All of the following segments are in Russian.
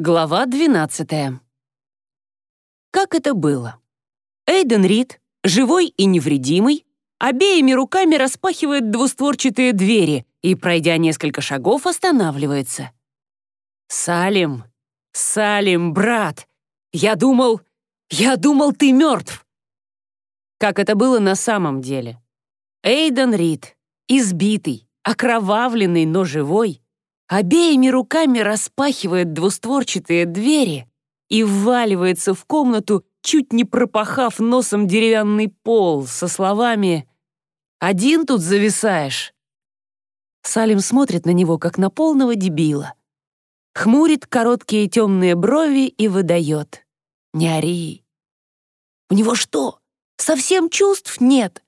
Глава 12. Как это было? Эйден Рид, живой и невредимый, обеими руками распахивает двустворчатые двери и, пройдя несколько шагов, останавливается. «Салим! Салим, брат! Я думал... Я думал, ты мертв!» Как это было на самом деле? Эйден Рид, избитый, окровавленный, но живой, обеими руками распахивает двустворчатые двери и вваливается в комнату, чуть не пропахав носом деревянный пол, со словами «Один тут зависаешь». Салим смотрит на него, как на полного дебила. Хмурит короткие темные брови и выдает. «Не ори». У него что, совсем чувств нет?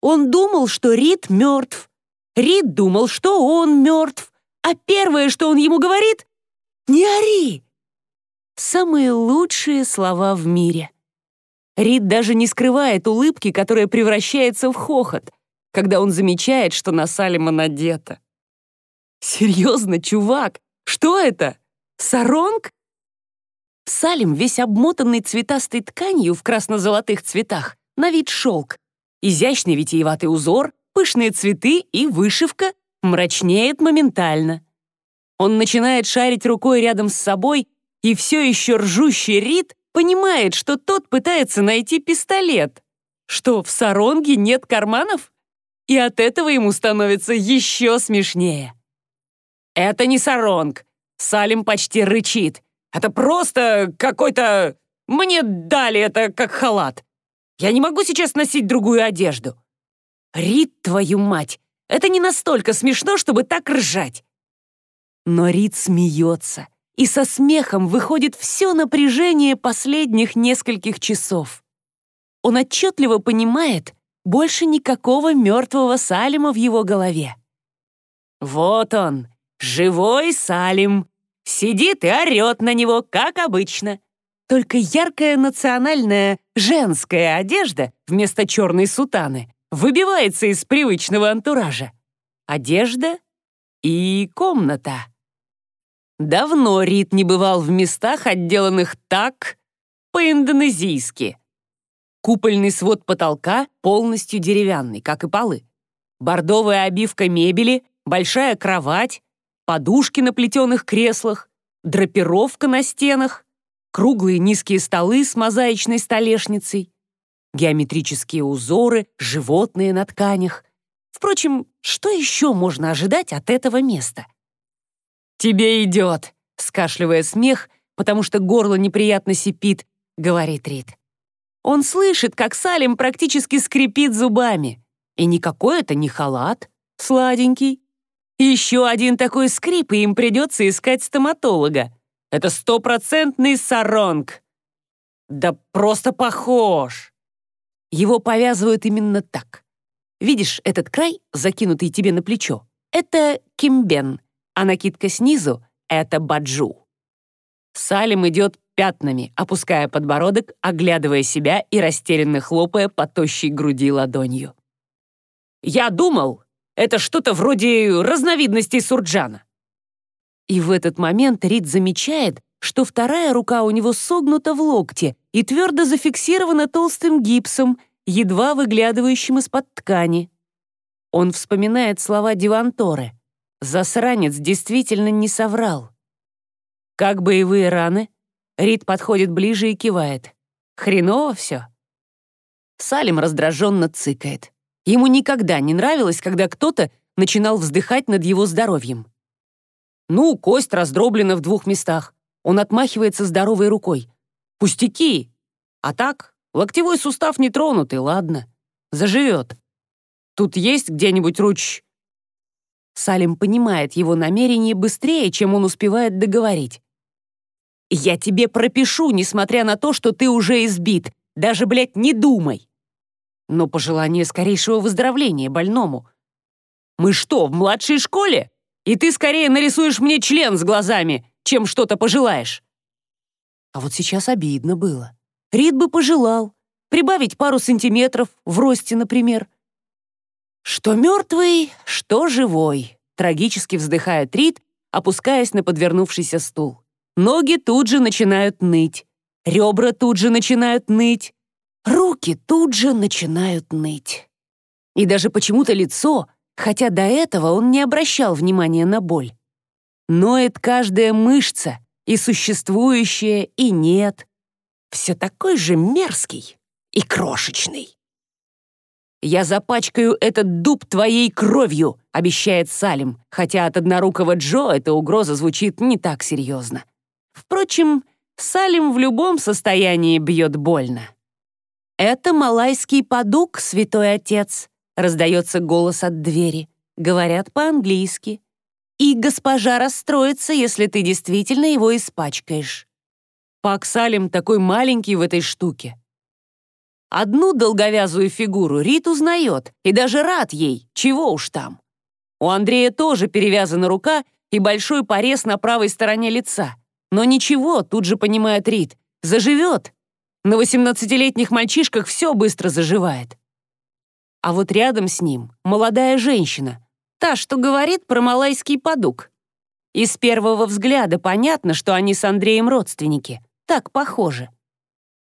Он думал, что Рид мертв. Рид думал, что он мертв. А первое, что он ему говорит — «Не ори!» Самые лучшие слова в мире. Рид даже не скрывает улыбки, которая превращается в хохот, когда он замечает, что на Салима надето. «Серьезно, чувак? Что это? Саронг?» Салим, весь обмотанный цветастой тканью в красно-золотых цветах, на вид шелк. Изящный витиеватый узор, пышные цветы и вышивка мрачнеет моментально. Он начинает шарить рукой рядом с собой, и все еще ржущий Рид понимает, что тот пытается найти пистолет. Что, в саронге нет карманов? И от этого ему становится еще смешнее. «Это не саронг», — Салим почти рычит. «Это просто какой-то... Мне дали это как халат. Я не могу сейчас носить другую одежду». «Рид, твою мать, это не настолько смешно, чтобы так ржать. Но Рид смеется, и со смехом выходит все напряжение последних нескольких часов. Он отчетливо понимает, больше никакого мертвого Салима в его голове. Вот он, живой Салим, сидит и орет на него, как обычно. Только яркая национальная женская одежда вместо черной сутаны выбивается из привычного антуража. Одежда и комната. Давно Рит не бывал в местах, отделанных так по-индонезийски. Купольный свод потолка полностью деревянный, как и полы. Бордовая обивка мебели, большая кровать, подушки на плетеных креслах, драпировка на стенах, круглые низкие столы с мозаичной столешницей, геометрические узоры, животные на тканях. Впрочем, что еще можно ожидать от этого места? «Тебе идет», — скашливая смех, потому что горло неприятно сипит, говорит Рид. Он слышит, как Салим практически скрипит зубами. И никакой это не халат, сладенький. Еще один такой скрип, и им придется искать стоматолога. Это стопроцентный саронг. Да просто похож. Его повязывают именно так. Видишь этот край, закинутый тебе на плечо? Это кимбен, а накидка снизу — это баджу. Салим идет пятнами, опуская подбородок, оглядывая себя и растерянно хлопая по тощей груди ладонью. «Я думал, это что-то вроде разновидностей сурджана». И в этот момент Рид замечает, что вторая рука у него согнута в локте и твердо зафиксирована толстым гипсом, едва выглядывающим из-под ткани. Он вспоминает слова Диванторы. Засранец действительно не соврал. Как боевые раны? Рид подходит ближе и кивает. Хреново все. Салим раздраженно цыкает. Ему никогда не нравилось, когда кто-то начинал вздыхать над его здоровьем. Ну, кость раздроблена в двух местах. Он отмахивается здоровой рукой. Пустяки. А так, локтевой сустав не тронутый, ладно. Заживет. Тут есть где-нибудь руч... Салим понимает его намерение быстрее, чем он успевает договорить. «Я тебе пропишу, несмотря на то, что ты уже избит. Даже, блядь, не думай!» Но пожелание скорейшего выздоровления больному. «Мы что, в младшей школе? И ты скорее нарисуешь мне член с глазами, чем что-то пожелаешь!» А вот сейчас обидно было. Рид бы пожелал. Прибавить пару сантиметров, в росте, например. Что мертвый, что живой, трагически вздыхает Рид, опускаясь на подвернувшийся стул. ноги тут же начинают ныть, ребра тут же начинают ныть, руки тут же начинают ныть. И даже почему-то лицо, хотя до этого он не обращал внимания на боль. Ноет каждая мышца, и существующая, и нет. Все такой же мерзкий и крошечный. «Я запачкаю этот дуб твоей кровью», — обещает Салим, хотя от однорукого Джо эта угроза звучит не так серьезно. Впрочем, Салим в любом состоянии бьет больно. «Это малайский падук, святой отец», — раздается голос от двери. Говорят по-английски. «И госпожа расстроится, если ты действительно его испачкаешь». Пак Салим такой маленький в этой штуке. Одну долговязую фигуру Рит узнает и даже рад ей, чего уж там. У Андрея тоже перевязана рука и большой порез на правой стороне лица. Но ничего, тут же понимает Рит, заживет. На 18-летних мальчишках все быстро заживает. А вот рядом с ним молодая женщина, та, что говорит про малайский подук. И с первого взгляда понятно, что они с Андреем родственники. Так похожи.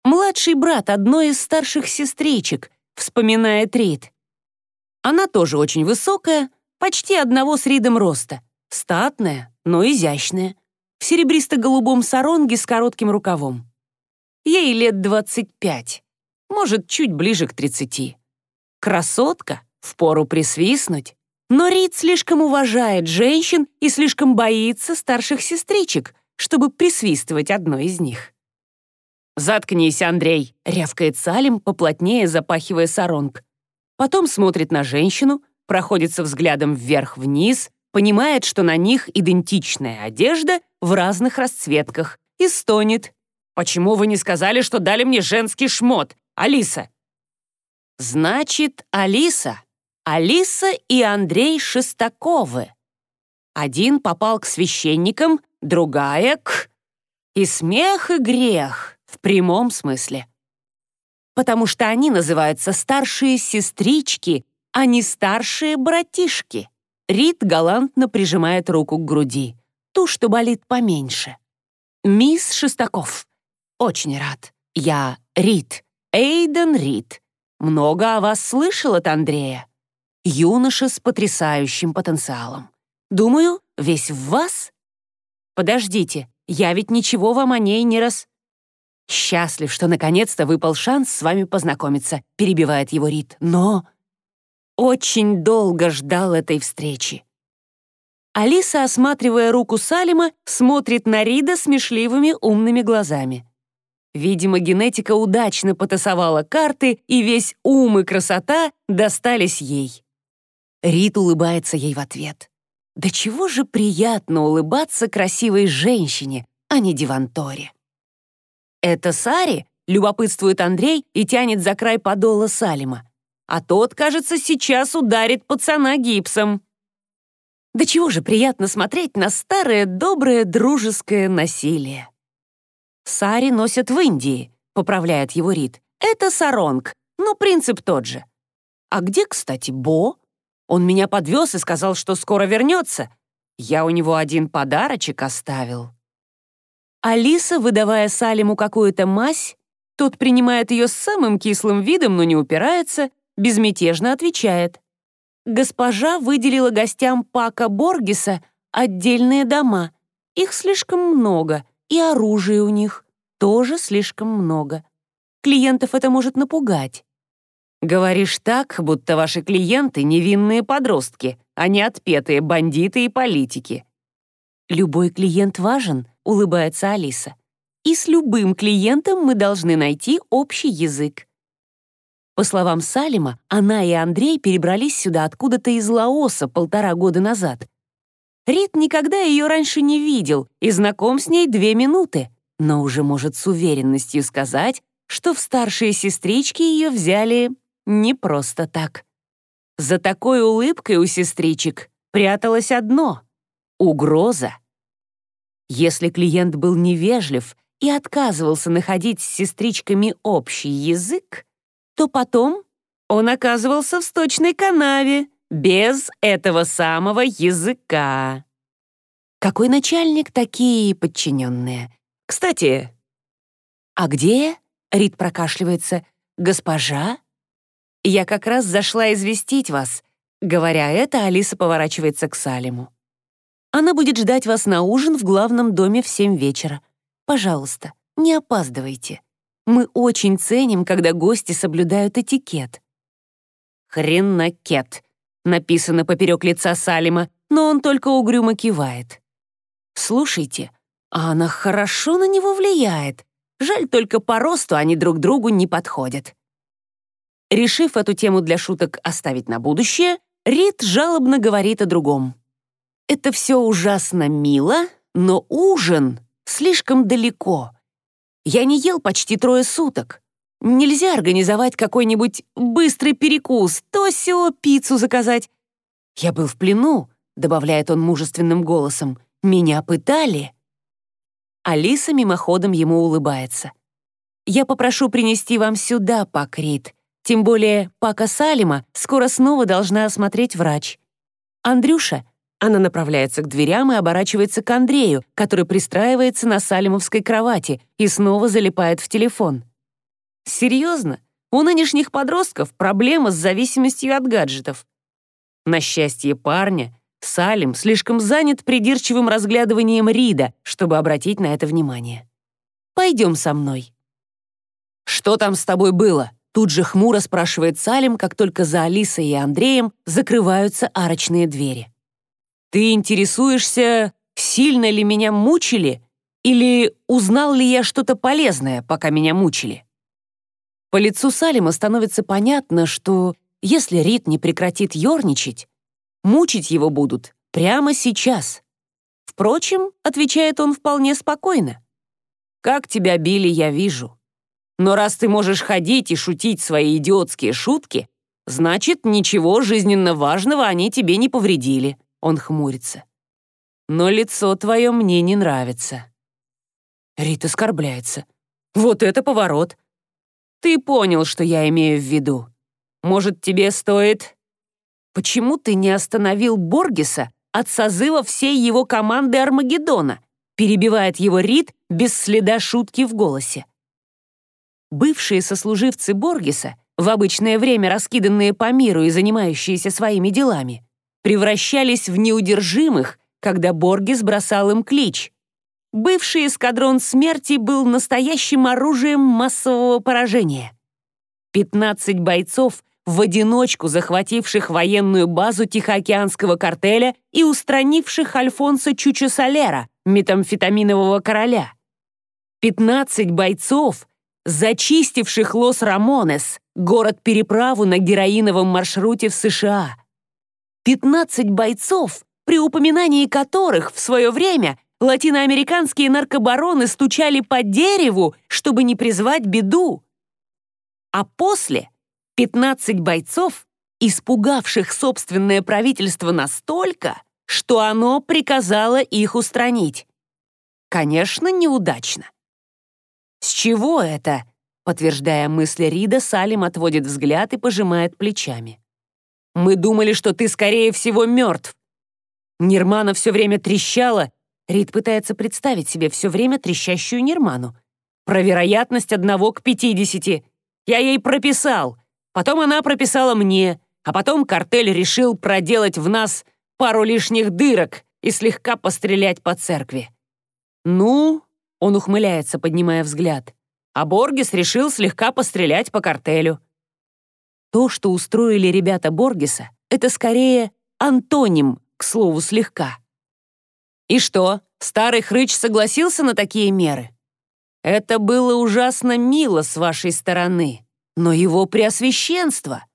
Младший брат одной из старших сестричек, вспоминает Рид. Она тоже очень высокая, почти одного с Ридом роста, статная, но изящная, в серебристо-голубом саронге с коротким рукавом. Ей лет 25, может, чуть ближе к 30. Красотка, впору присвистнуть. Но Рид слишком уважает женщин и слишком боится старших сестричек, чтобы присвистывать одной из них. «Заткнись, Андрей!» — рявкает Салим, поплотнее запахивая саронг. Потом смотрит на женщину, проходится взглядом вверх-вниз, понимает, что на них идентичная одежда в разных расцветках, и стонет. «Почему вы не сказали, что дали мне женский шмот, Алиса?» «Значит, Алиса. Алиса и Андрей Шестаковы. Один попал к священникам, другая — к... И смех, и грех. В прямом смысле. Потому что они называются старшие сестрички, а не старшие братишки. Рид галантно прижимает руку к груди. Ту, что болит поменьше. «Мисс Шестаков, очень рад. Я Рид, Эйден Рид. Много о вас слышал от Андрея. Юноша с потрясающим потенциалом. Думаю, весь в вас? Подождите, я ведь ничего вам о ней не раз... «Счастлив, что наконец-то выпал шанс с вами познакомиться», — перебивает его Рид. «Но очень долго ждал этой встречи». Алиса, осматривая руку Салима, смотрит на Рида смешливыми умными глазами. Видимо, генетика удачно потасовала карты, и весь ум и красота достались ей. Рид улыбается ей в ответ. Да чего же приятно улыбаться красивой женщине, а не Диванторе. «Это Сари?» — любопытствует Андрей и тянет за край подола Салима. А тот, кажется, сейчас ударит пацана гипсом. Да чего же приятно смотреть на старое, доброе, дружеское насилие. Сари носят в Индии, поправляет его Рид. Это саронг, но принцип тот же. А где, кстати, Бо? Он меня подвез и сказал, что скоро вернется. Я у него один подарочек оставил. Алиса, выдавая Салиму какую-то мазь, тот принимает ее с самым кислым видом, но не упирается, безмятежно отвечает. Госпожа выделила гостям Пака Боргиса отдельные дома. Их слишком много, и оружия у них тоже слишком много. Клиентов это может напугать. Говоришь так, будто ваши клиенты — невинные подростки, а не отпетые бандиты и политики. Любой клиент важен, — улыбается Алиса. «И с любым клиентом мы должны найти общий язык». По словам Салима, она и Андрей перебрались сюда откуда-то из Лаоса полтора года назад. Рид никогда ее раньше не видел и знаком с ней две минуты, но уже может с уверенностью сказать, что в старшие сестрички ее взяли не просто так. За такой улыбкой у сестричек пряталось одно — угроза. Если клиент был невежлив и отказывался находить с сестричками общий язык, то потом он оказывался в сточной канаве без этого самого языка. Какой начальник, такие подчиненные. Кстати, а где? Рид прокашливается. Госпожа? Я как раз зашла известить вас. Говоря это, Алиса поворачивается к Салиму. Она будет ждать вас на ужин в главном доме в семь вечера. Пожалуйста, не опаздывайте. Мы очень ценим, когда гости соблюдают этикет. «Хренакет», — написано поперек лица Салима, но он только угрюмо кивает. «Слушайте, а она хорошо на него влияет. Жаль, только по росту они друг другу не подходят». Решив эту тему для шуток оставить на будущее, Рид жалобно говорит о другом. «Это все ужасно мило, но ужин слишком далеко. Я не ел почти трое суток. Нельзя организовать какой-нибудь быстрый перекус, то сё пиццу заказать. Я был в плену, добавляет он мужественным голосом. Меня пытали. Алиса мимоходом ему улыбается. Я попрошу принести вам сюда, Пак Рид. Тем более Пака Салима скоро снова должна осмотреть врач. Андрюша, она направляется к дверям и оборачивается к Андрею, который пристраивается на салимовской кровати и снова залипает в телефон. Серьезно? У нынешних подростков проблема с зависимостью от гаджетов. На счастье парня, Салим слишком занят придирчивым разглядыванием Рида, чтобы обратить на это внимание. «Пойдем со мной». «Что там с тобой было?» Тут же хмуро спрашивает Салим, как только за Алисой и Андреем закрываются арочные двери. Ты интересуешься, сильно ли меня мучили или узнал ли я что-то полезное, пока меня мучили? По лицу Салима становится понятно, что если Рид не прекратит ерничать, мучить его будут прямо сейчас. Впрочем, отвечает он вполне спокойно. «Как тебя били, я вижу. Но раз ты можешь ходить и шутить свои идиотские шутки, значит, ничего жизненно важного они тебе не повредили. Он хмурится. «Но лицо твое мне не нравится». Рит оскорбляется. «Вот это поворот! Ты понял, что я имею в виду. Может, тебе стоит...» «Почему ты не остановил Боргеса от созыва всей его команды Армагеддона?» перебивает его Рид без следа шутки в голосе. Бывшие сослуживцы Боргеса, в обычное время раскиданные по миру и занимающиеся своими делами, превращались в неудержимых, когда Боргес бросал им клич. Бывший эскадрон смерти был настоящим оружием массового поражения. 15 бойцов, в одиночку захвативших военную базу Тихоокеанского картеля и устранивших Альфонса Чучо Солера, метамфетаминового короля. 15 бойцов, зачистивших Лос-Рамонес, город-переправу на героиновом маршруте в США. 15 бойцов, при упоминании которых в свое время латиноамериканские наркобароны стучали по дереву, чтобы не призвать беду. А после 15 бойцов, испугавших собственное правительство настолько, что оно приказало их устранить. Конечно, неудачно. «С чего это?» Подтверждая мысли Рида, Салим отводит взгляд и пожимает плечами. Мы думали, что ты, скорее всего, мертв. Нирмана все время трещала. Рид пытается представить себе все время трещащую Нирману. Про вероятность одного к пятидесяти. Я ей прописал. Потом она прописала мне. А потом картель решил проделать в нас пару лишних дырок и слегка пострелять по церкви. «Ну?» — он ухмыляется, поднимая взгляд. А Боргес решил слегка пострелять по картелю. То, что устроили ребята Боргеса, это скорее антоним, к слову, слегка. И что, старый хрыч согласился на такие меры? Это было ужасно мило с вашей стороны, но его преосвященство.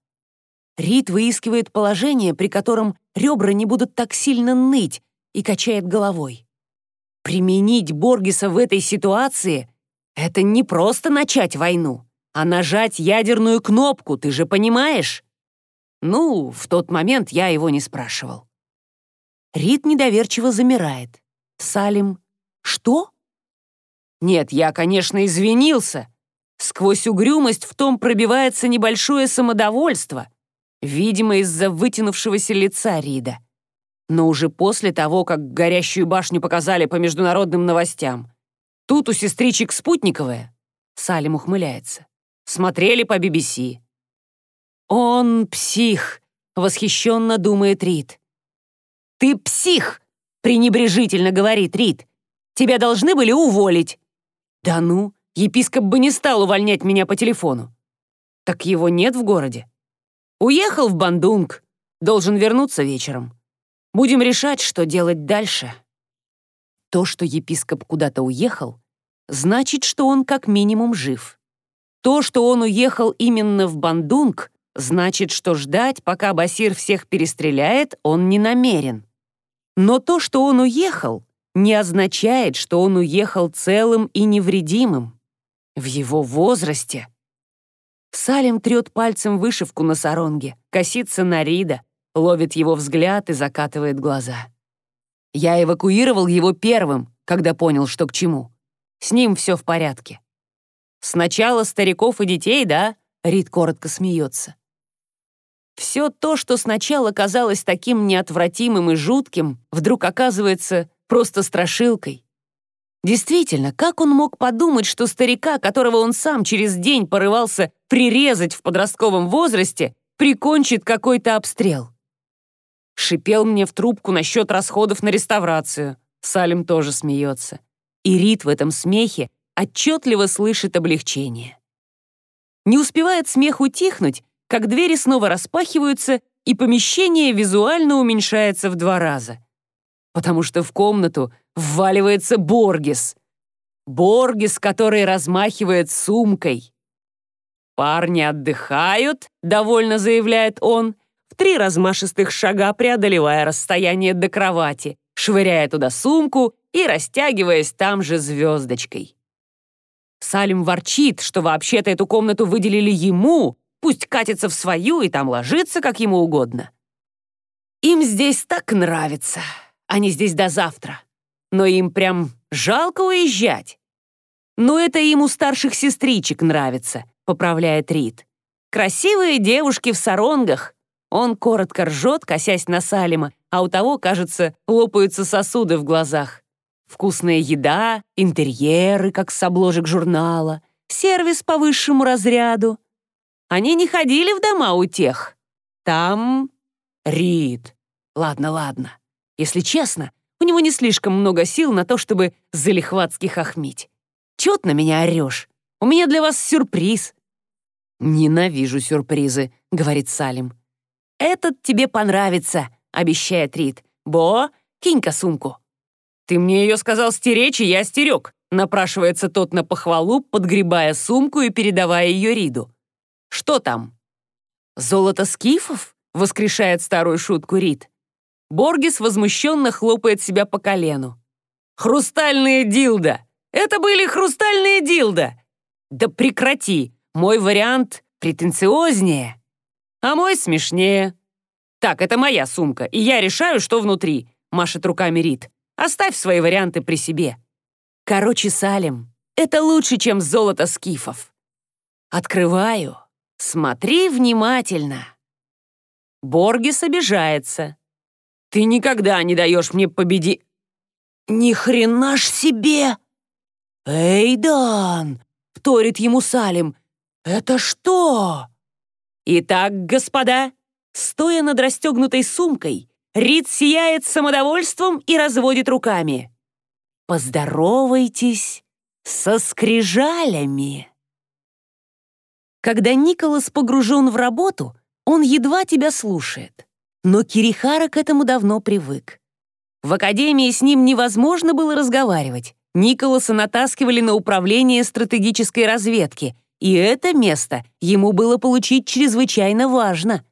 Рид выискивает положение, при котором ребра не будут так сильно ныть, и качает головой. Применить Боргеса в этой ситуации — это не просто начать войну а нажать ядерную кнопку, ты же понимаешь? Ну, в тот момент я его не спрашивал. Рид недоверчиво замирает. Салим. Что? Нет, я, конечно, извинился. Сквозь угрюмость в том пробивается небольшое самодовольство, видимо, из-за вытянувшегося лица Рида. Но уже после того, как горящую башню показали по международным новостям. Тут у сестричек Спутниковая. Салим ухмыляется. Смотрели по BBC. «Он псих», — восхищенно думает Рид. «Ты псих!» — пренебрежительно говорит Рид. «Тебя должны были уволить». «Да ну, епископ бы не стал увольнять меня по телефону». «Так его нет в городе». «Уехал в Бандунг. Должен вернуться вечером. Будем решать, что делать дальше». То, что епископ куда-то уехал, значит, что он как минимум жив. То, что он уехал именно в Бандунг, значит, что ждать, пока Басир всех перестреляет, он не намерен. Но то, что он уехал, не означает, что он уехал целым и невредимым. В его возрасте. Салим трет пальцем вышивку на саронге, косится на Рида, ловит его взгляд и закатывает глаза. Я эвакуировал его первым, когда понял, что к чему. С ним все в порядке. Сначала стариков и детей, да? Рид коротко смеется. Все то, что сначала казалось таким неотвратимым и жутким, вдруг оказывается просто страшилкой. Действительно, как он мог подумать, что старика, которого он сам через день порывался прирезать в подростковом возрасте, прикончит какой-то обстрел? Шипел мне в трубку насчет расходов на реставрацию. Салим тоже смеется. И Рит в этом смехе отчетливо слышит облегчение. Не успевает смех утихнуть, как двери снова распахиваются, и помещение визуально уменьшается в два раза. Потому что в комнату вваливается Боргис. Боргис, который размахивает сумкой. «Парни отдыхают», — довольно заявляет он, в три размашистых шага преодолевая расстояние до кровати, швыряя туда сумку и растягиваясь там же звездочкой. Салим ворчит, что вообще-то эту комнату выделили ему, Пусть катится в свою и там ложится, как ему угодно. Им здесь так нравится. Они здесь до завтра. Но им прям жалко уезжать. Но это им у старших сестричек нравится, поправляет Рид. Красивые девушки в саронгах. Он коротко ржет, косясь на Салима, а у того, кажется, лопаются сосуды в глазах. Вкусная еда, интерьеры, как с обложек журнала, сервис по высшему разряду. Они не ходили в дома у тех. Там... Рид. Ладно, ладно. Если честно, у него не слишком много сил на то, чтобы залихватски хохмить. Чё на меня орёшь? У меня для вас сюрприз». «Ненавижу сюрпризы», — говорит Салим. «Этот тебе понравится», — обещает Рид. «Бо, кинь-ка сумку». «Ты мне ее сказал стеречь, и я стерег», — напрашивается тот на похвалу, подгребая сумку и передавая ее Риду. Что там?» «Золото скифов?» — воскрешает старую шутку Рид. Боргис возмущенно хлопает себя по колену. «Хрустальные дилда! Это были хрустальные дилда!» «Да прекрати! Мой вариант претенциознее, а мой смешнее». «Так, это моя сумка, и я решаю, что внутри», — машет руками Рид. «Оставь свои варианты при себе». Короче, Салим, это лучше, чем золото скифов. Открываю. Смотри внимательно. Боргис обижается. Ты никогда не даешь мне победи... Ни хрена ж себе! Эйдан! Вторит ему Салим. Это что? Итак, господа, стоя над расстегнутой сумкой, Рид сияет самодовольством и разводит руками. Поздоровайтесь со скрижалями. Когда Николас погружен в работу, он едва тебя слушает. Но Кирихара к этому давно привык. В академии с ним невозможно было разговаривать. Николаса натаскивали на управление стратегической разведки, и это место ему было получить чрезвычайно важно.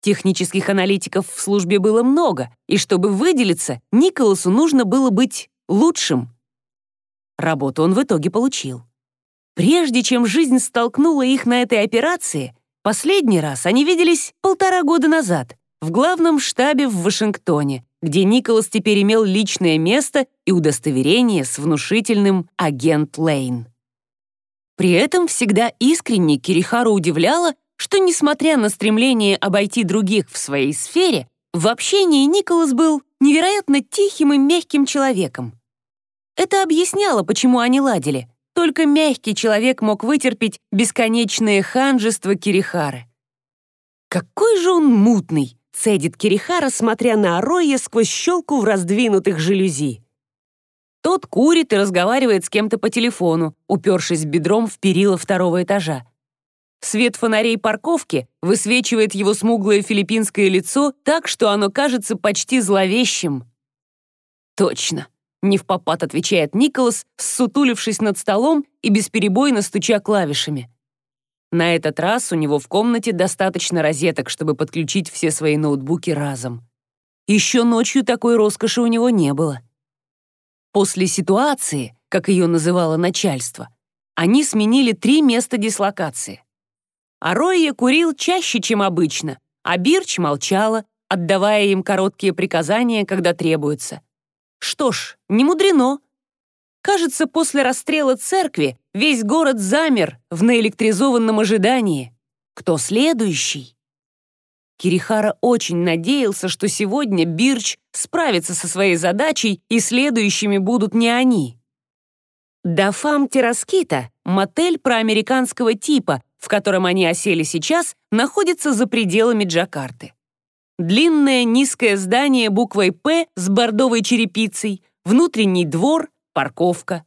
Технических аналитиков в службе было много, и чтобы выделиться, Николасу нужно было быть лучшим. Работу он в итоге получил. Прежде чем жизнь столкнула их на этой операции, последний раз они виделись полтора года назад в главном штабе в Вашингтоне, где Николас теперь имел личное место и удостоверение с внушительным «Агент Лейн». При этом всегда искренне Кирихару удивляло, что, несмотря на стремление обойти других в своей сфере, В общении Николас был невероятно тихим и мягким человеком. Это объясняло, почему они ладили. Только мягкий человек мог вытерпеть бесконечное ханжество Кирихары. «Какой же он мутный!» — цедит Кирихара, смотря на Ароя сквозь щелку в раздвинутых жалюзи. Тот курит и разговаривает с кем-то по телефону, упершись бедром в перила второго этажа. Свет фонарей парковки высвечивает его смуглое филиппинское лицо так, что оно кажется почти зловещим. «Точно», — не в попад отвечает Николас, ссутулившись над столом и бесперебойно стуча клавишами. На этот раз у него в комнате достаточно розеток, чтобы подключить все свои ноутбуки разом. Еще ночью такой роскоши у него не было. После ситуации, как ее называло начальство, они сменили три места дислокации. А Ройя курил чаще, чем обычно, а Бирч молчала, отдавая им короткие приказания, когда требуется. Что ж, не мудрено. Кажется, после расстрела церкви весь город замер в наэлектризованном ожидании. Кто следующий? Кирихара очень надеялся, что сегодня Бирч справится со своей задачей, и следующими будут не они. Дафам Тераскита, мотель проамериканского типа, в котором они осели сейчас, находится за пределами Джакарты. Длинное низкое здание буквой «П» с бордовой черепицей, внутренний двор, парковка.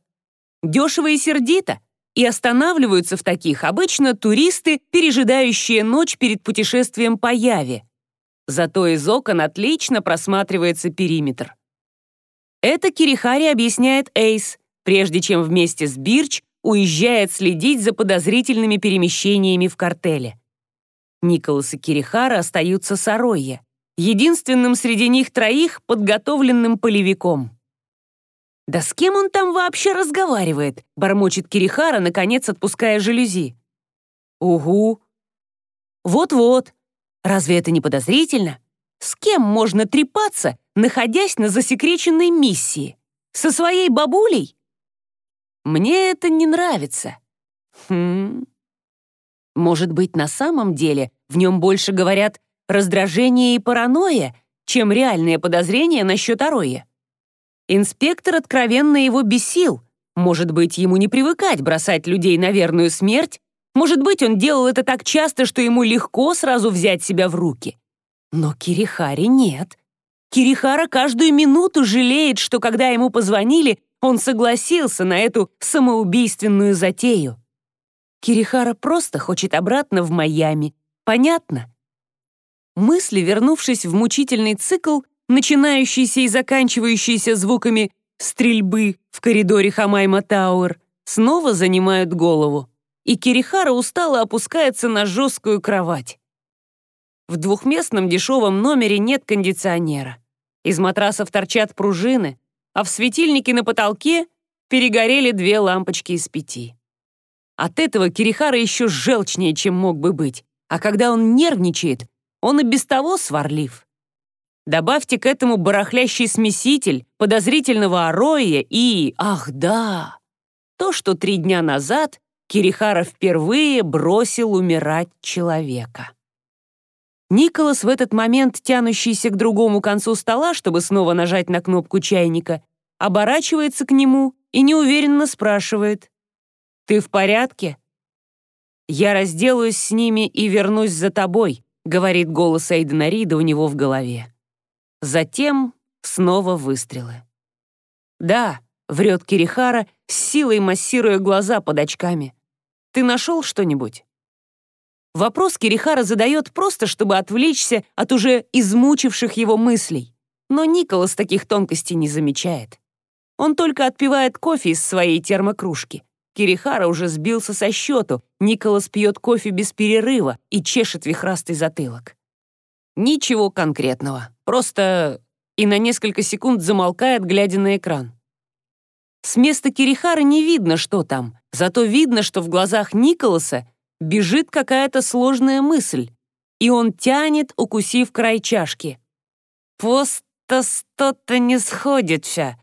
Дешево и сердито, и останавливаются в таких обычно туристы, пережидающие ночь перед путешествием по Яве. Зато из окон отлично просматривается периметр. Это Кирихари объясняет Эйс, прежде чем вместе с Бирч уезжает следить за подозрительными перемещениями в картеле. Николас и Кирихара остаются с Аройе, единственным среди них троих подготовленным полевиком. «Да с кем он там вообще разговаривает?» — бормочет Кирихара, наконец отпуская жалюзи. «Угу». «Вот-вот. Разве это не подозрительно? С кем можно трепаться, находясь на засекреченной миссии? Со своей бабулей? Мне это не нравится. Хм. Может быть, на самом деле в нем больше говорят раздражение и паранойя, чем реальные подозрения насчет Ароя. Инспектор откровенно его бесил. Может быть, ему не привыкать бросать людей на верную смерть, может быть, он делал это так часто, что ему легко сразу взять себя в руки. Но Кирихари нет. Кирихара каждую минуту жалеет, что когда ему позвонили, он согласился на эту самоубийственную затею. Кирихара просто хочет обратно в Майами. Понятно? Мысли, вернувшись в мучительный цикл, начинающийся и заканчивающийся звуками стрельбы в коридоре Хамайма Тауэр, снова занимают голову, и Кирихара устало опускается на жесткую кровать. В двухместном дешевом номере нет кондиционера. Из матрасов торчат пружины, а в светильнике на потолке перегорели две лампочки из пяти. От этого Кирихара еще желчнее, чем мог бы быть, а когда он нервничает, он и без того сварлив. Добавьте к этому барахлящий смеситель, подозрительного ороя и, ах да, то, что три дня назад Кирихара впервые бросил умирать человека. Николас в этот момент, тянущийся к другому концу стола, чтобы снова нажать на кнопку чайника, оборачивается к нему и неуверенно спрашивает. «Ты в порядке?» «Я разделаюсь с ними и вернусь за тобой», говорит голос Эйдена Рида у него в голове. Затем снова выстрелы. «Да», — врет Кирихара, силой массируя глаза под очками. «Ты нашел что-нибудь?» Вопрос Кирихара задает просто, чтобы отвлечься от уже измучивших его мыслей. Но Николас таких тонкостей не замечает. Он только отпивает кофе из своей термокружки. Кирихара уже сбился со счету. Николас пьет кофе без перерыва и чешет вихрастый затылок. Ничего конкретного. Просто и на несколько секунд замолкает, глядя на экран. С места Кирихара не видно, что там, зато видно, что в глазах Николаса бежит какая-то сложная мысль, и он тянет, укусив край чашки. «Просто что-то не сходится.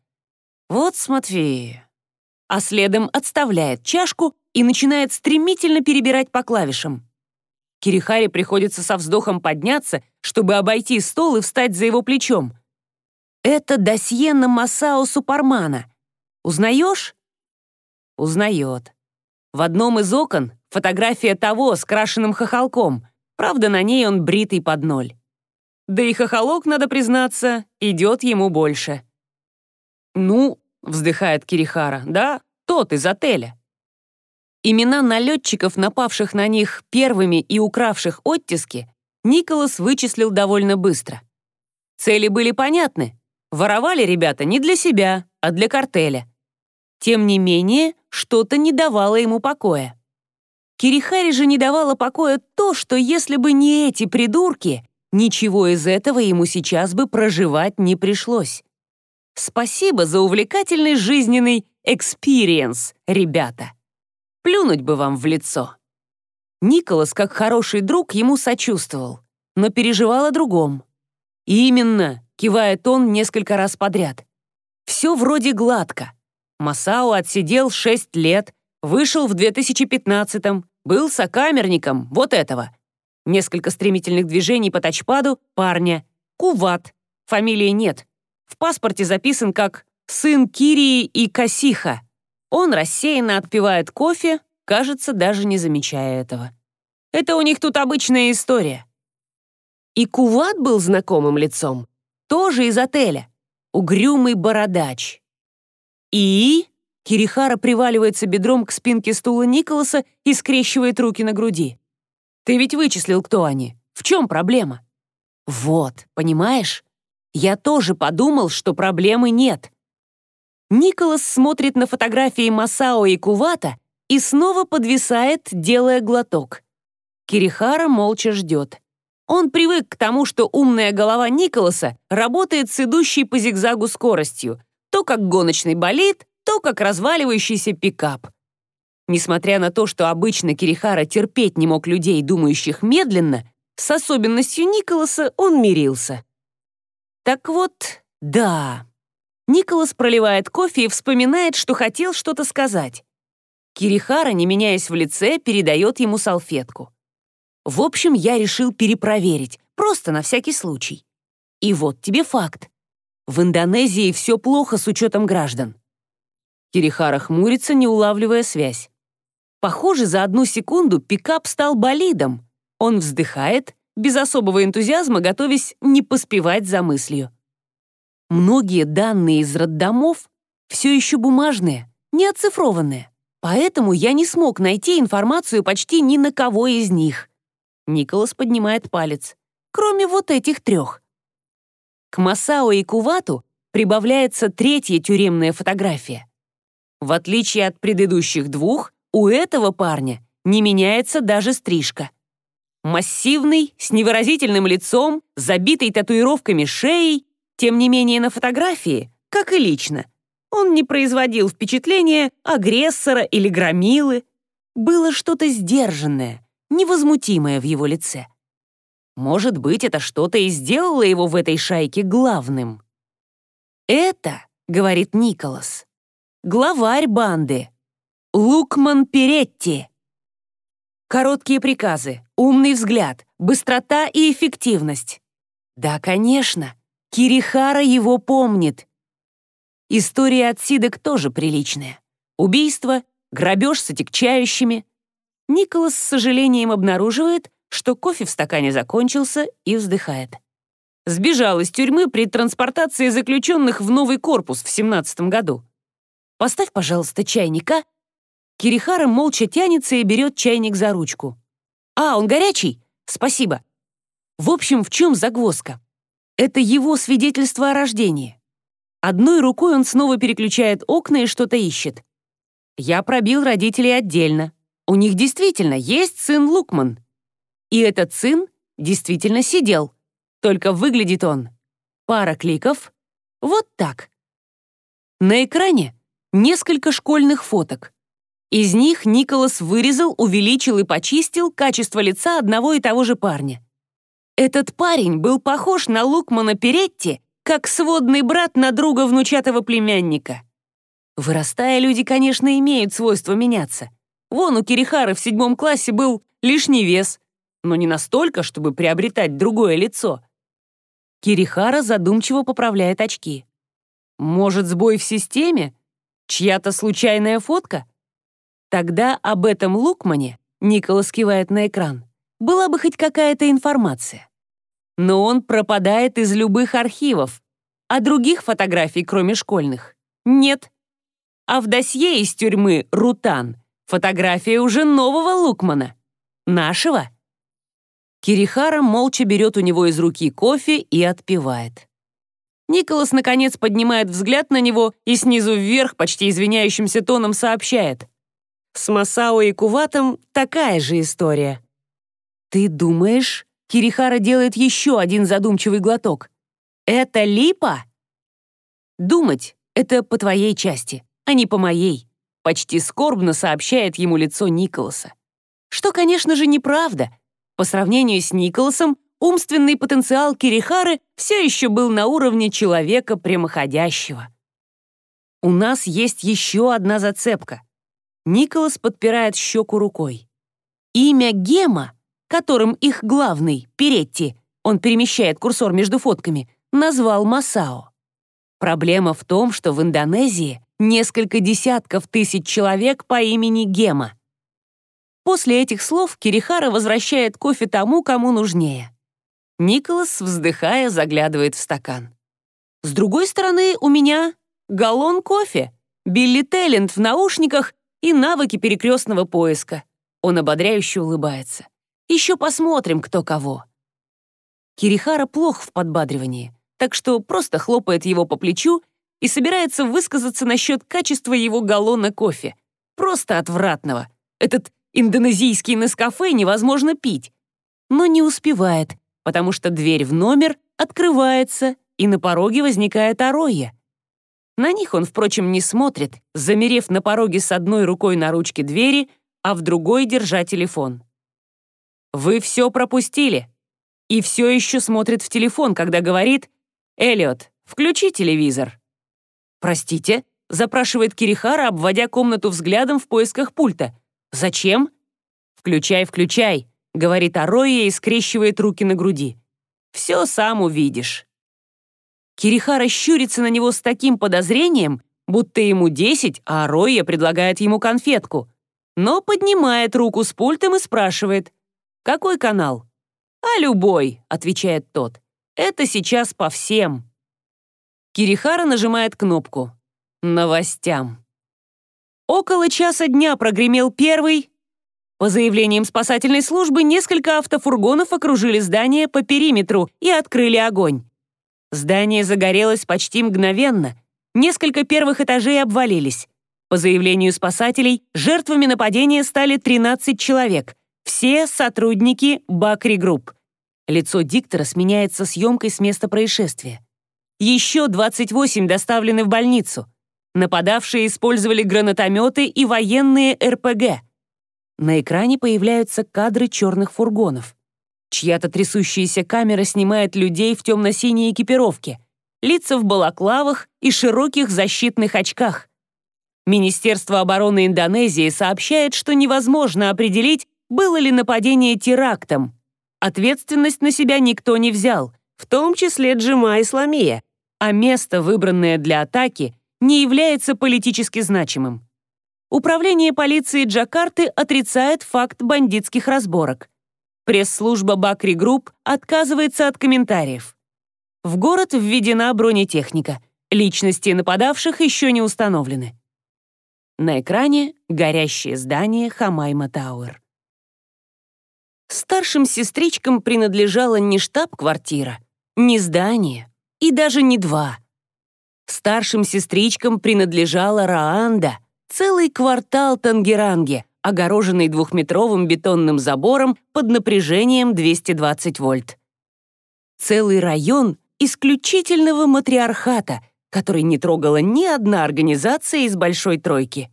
Вот смотри». А следом отставляет чашку и начинает стремительно перебирать по клавишам. Кирихаре приходится со вздохом подняться, чтобы обойти стол и встать за его плечом. Это досье на Масао Супармана. Узнаешь? Узнает. В одном из окон фотография того с крашенным хохолком. Правда, на ней он бритый под ноль. Да и хохолок, надо признаться, идет ему больше. «Ну», — вздыхает Кирихара, — «да, тот из отеля». Имена налетчиков, напавших на них первыми и укравших оттиски, Николас вычислил довольно быстро. Цели были понятны. Воровали ребята не для себя, а для картеля. Тем не менее, что-то не давало ему покоя. Кирихари же не давало покоя то, что если бы не эти придурки, ничего из этого ему сейчас бы проживать не пришлось. Спасибо за увлекательный жизненный experience, ребята. Плюнуть бы вам в лицо. Николас, как хороший друг, ему сочувствовал, но переживал о другом. «Именно», — кивает он несколько раз подряд. «Все вроде гладко. Масао отсидел 6 лет, вышел в 2015-м, был сокамерником вот этого. Несколько стремительных движений по тачпаду парня. Куват. Фамилии нет. В паспорте записан как «сын Кирии и Касиха». Он рассеянно отпивает кофе, кажется, даже не замечая этого. Это у них тут обычная история. И Куват был знакомым лицом, тоже из отеля. Угрюмый бородач. И... Кирихара приваливается бедром к спинке стула Николаса и скрещивает руки на груди. «Ты ведь вычислил, кто они. В чем проблема?» «Вот, понимаешь? Я тоже подумал, что проблемы нет». Николас смотрит на фотографии Масао и Кувата и снова подвисает, делая глоток. Кирихара молча ждет. Он привык к тому, что умная голова Николаса работает с идущей по зигзагу скоростью, то как гоночный болид, то как разваливающийся пикап. Несмотря на то, что обычно Кирихара терпеть не мог людей, думающих медленно, с особенностью Николаса он мирился. Так вот, да. Николас проливает кофе и вспоминает, что хотел что-то сказать. Кирихара, не меняясь в лице, передает ему салфетку. В общем, я решил перепроверить, просто на всякий случай. И вот тебе факт. В Индонезии все плохо с учетом граждан. Кирихара хмурится, не улавливая связь. Похоже, за одну секунду пикап стал болидом. Он вздыхает, без особого энтузиазма, готовясь не поспевать за мыслью. Многие данные из роддомов все еще бумажные, не оцифрованные. Поэтому я не смог найти информацию почти ни на кого из них. Николас поднимает палец. Кроме вот этих трех. К Масао и Кувату прибавляется третья тюремная фотография. В отличие от предыдущих двух, у этого парня не меняется даже стрижка. Массивный, с невыразительным лицом, забитый татуировками шеей, тем не менее на фотографии, как и лично, он не производил впечатления агрессора или громилы. Было что-то сдержанное, невозмутимое в его лице. Может быть, это что-то и сделало его в этой шайке главным. «Это, — говорит Николас, — главарь банды, Лукман Перетти». Короткие приказы, умный взгляд, быстрота и эффективность. Да, конечно, Кирихара его помнит. История от Сидок тоже приличная. Убийство, грабеж с отягчающими. Николас с сожалением обнаруживает, что кофе в стакане закончился и вздыхает. Сбежал из тюрьмы при транспортации заключенных в новый корпус в 17 году. «Поставь, пожалуйста, чайника». Кирихара молча тянется и берет чайник за ручку. «А, он горячий? Спасибо». В общем, в чем загвоздка? Это его свидетельство о рождении. Одной рукой он снова переключает окна и что-то ищет. Я пробил родителей отдельно. У них действительно есть сын Лукман. И этот сын действительно сидел. Только выглядит он. Пара кликов. Вот так. На экране несколько школьных фоток. Из них Николас вырезал, увеличил и почистил качество лица одного и того же парня. Этот парень был похож на Лукмана Перетти как сводный брат на друга внучатого племянника. Вырастая, люди, конечно, имеют свойство меняться. Вон у Кирихары в седьмом классе был лишний вес. но не настолько, чтобы приобретать другое лицо. Кирихара задумчиво поправляет очки. Может, сбой в системе? Чья-то случайная фотка? Тогда об этом Лукмане, Николас кивает на экран, была бы хоть какая-то информация. Но он пропадает из любых архивов, а других фотографий, кроме школьных, нет. А в досье из тюрьмы «Рутан» фотография уже нового Лукмана. Нашего. Кирихара молча берет у него из руки кофе и отпивает. Николас, наконец, поднимает взгляд на него и снизу вверх почти извиняющимся тоном сообщает. С Масао и Куватом такая же история. «Ты думаешь?» Кирихара делает еще один задумчивый глоток. «Это липа?» «Думать — это по твоей части, а не по моей», почти скорбно сообщает ему лицо Николаса. Что, конечно же, неправда. По сравнению с Николасом, умственный потенциал Кирихары все еще был на уровне человека прямоходящего. У нас есть еще одна зацепка. Николас подпирает щеку рукой. Имя Гема, которым их главный, Перетти, он перемещает курсор между фотками, назвал Масао. Проблема в том, что в Индонезии несколько десятков тысяч человек по имени Гема. После этих слов Кирихара возвращает кофе тому, кому нужнее. Николас, вздыхая, заглядывает в стакан. С другой стороны, у меня галлон кофе, Билли Теллент в наушниках и навыки перекрестного поиска. Он ободряюще улыбается. Еще посмотрим, кто кого. Кирихара плох в подбадривании, так что просто хлопает его по плечу и собирается высказаться насчет качества его галлона кофе. Просто отвратного. Этот индонезийский Нескафе невозможно пить. Но не успевает, потому что дверь в номер открывается, и на пороге возникает Ароя. На них он, впрочем, не смотрит, замерев на пороге с одной рукой на ручке двери, а в другой держа телефон. «Вы все пропустили!» И все еще смотрит в телефон, когда говорит «Эллиот, включи телевизор». «Простите?» — запрашивает Кирихара, обводя комнату взглядом в поисках пульта. «Зачем?» «Включай, включай», — говорит Ароя и скрещивает руки на груди. «Все сам увидишь». Кирихара щурится на него с таким подозрением, будто ему десять, а Ароя предлагает ему конфетку. Но поднимает руку с пультом и спрашивает, «Какой канал?» «А любой», — отвечает тот. «Это сейчас по всем». Кирихара нажимает кнопку. Новостям. Около часа дня прогремел первый. По заявлениям спасательной службы, несколько автофургонов окружили здание по периметру и открыли огонь. Здание загорелось почти мгновенно. Несколько первых этажей обвалились. По заявлению спасателей, жертвами нападения стали 13 человек. Все сотрудники Бакри Групп. Лицо диктора сменяется съемкой с места происшествия. Еще 28 доставлены в больницу. Нападавшие использовали гранатометы и военные РПГ. На экране появляются кадры черных фургонов. Чья-то трясущаяся камера снимает людей в темно-синей экипировке, лица в балаклавах и широких защитных очках. Министерство обороны Индонезии сообщает, что невозможно определить, было ли нападение терактом. Ответственность на себя никто не взял — в том числе Джемаа Исламия, а место, выбранное для атаки, не является политически значимым. Управление полиции Джакарты отрицает факт бандитских разборок. Пресс-служба Бакри Групп отказывается от комментариев. В город введена бронетехника. Личности нападавших еще не установлены. На экране горящее здание Хамайма Тауэр. Старшим сестричкам принадлежала не штаб-квартира, не здание и даже не два. Старшим сестричкам принадлежала Раанда, целый квартал Тангеранге, огороженный двухметровым бетонным забором под напряжением 220 вольт. Целый район исключительного матриархата, который не трогала ни одна организация из Большой Тройки.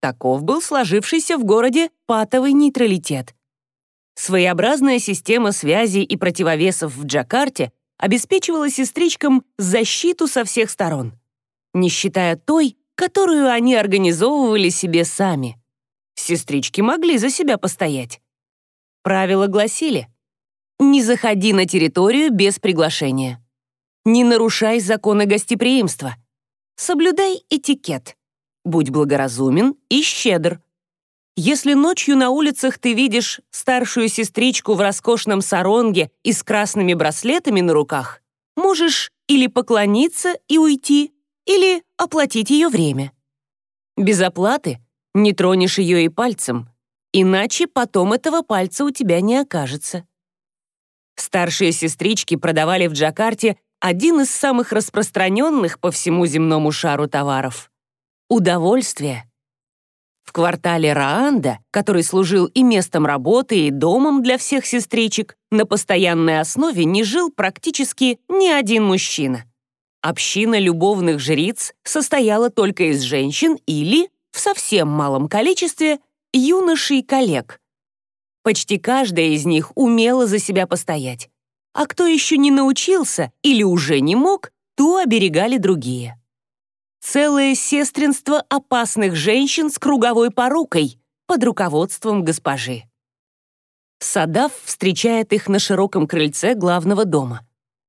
Таков был сложившийся в городе патовый нейтралитет. Своеобразная система связи и противовесов в Джакарте обеспечивала сестричкам защиту со всех сторон, не считая той, которую они организовывали себе сами. Сестрички могли за себя постоять. Правила гласили «Не заходи на территорию без приглашения». Не нарушай законы гостеприимства. Соблюдай этикет. Будь благоразумен и щедр. Если ночью на улицах ты видишь старшую сестричку в роскошном саронге и с красными браслетами на руках, можешь или поклониться и уйти, или оплатить ее время. Без оплаты не тронешь ее и пальцем, иначе потом этого пальца у тебя не окажется. Старшие сестрички продавали в Джакарте один из самых распространенных по всему земному шару товаров — удовольствие. В квартале Раанда, который служил и местом работы, и домом для всех сестричек, на постоянной основе не жил практически ни один мужчина. Община любовных жриц состояла только из женщин или, в совсем малом количестве, юношей-коллег. Почти каждая из них умела за себя постоять. А кто еще не научился или уже не мог, то оберегали другие целое сестринство опасных женщин с круговой порукой под руководством госпожи. Садав встречает их на широком крыльце главного дома.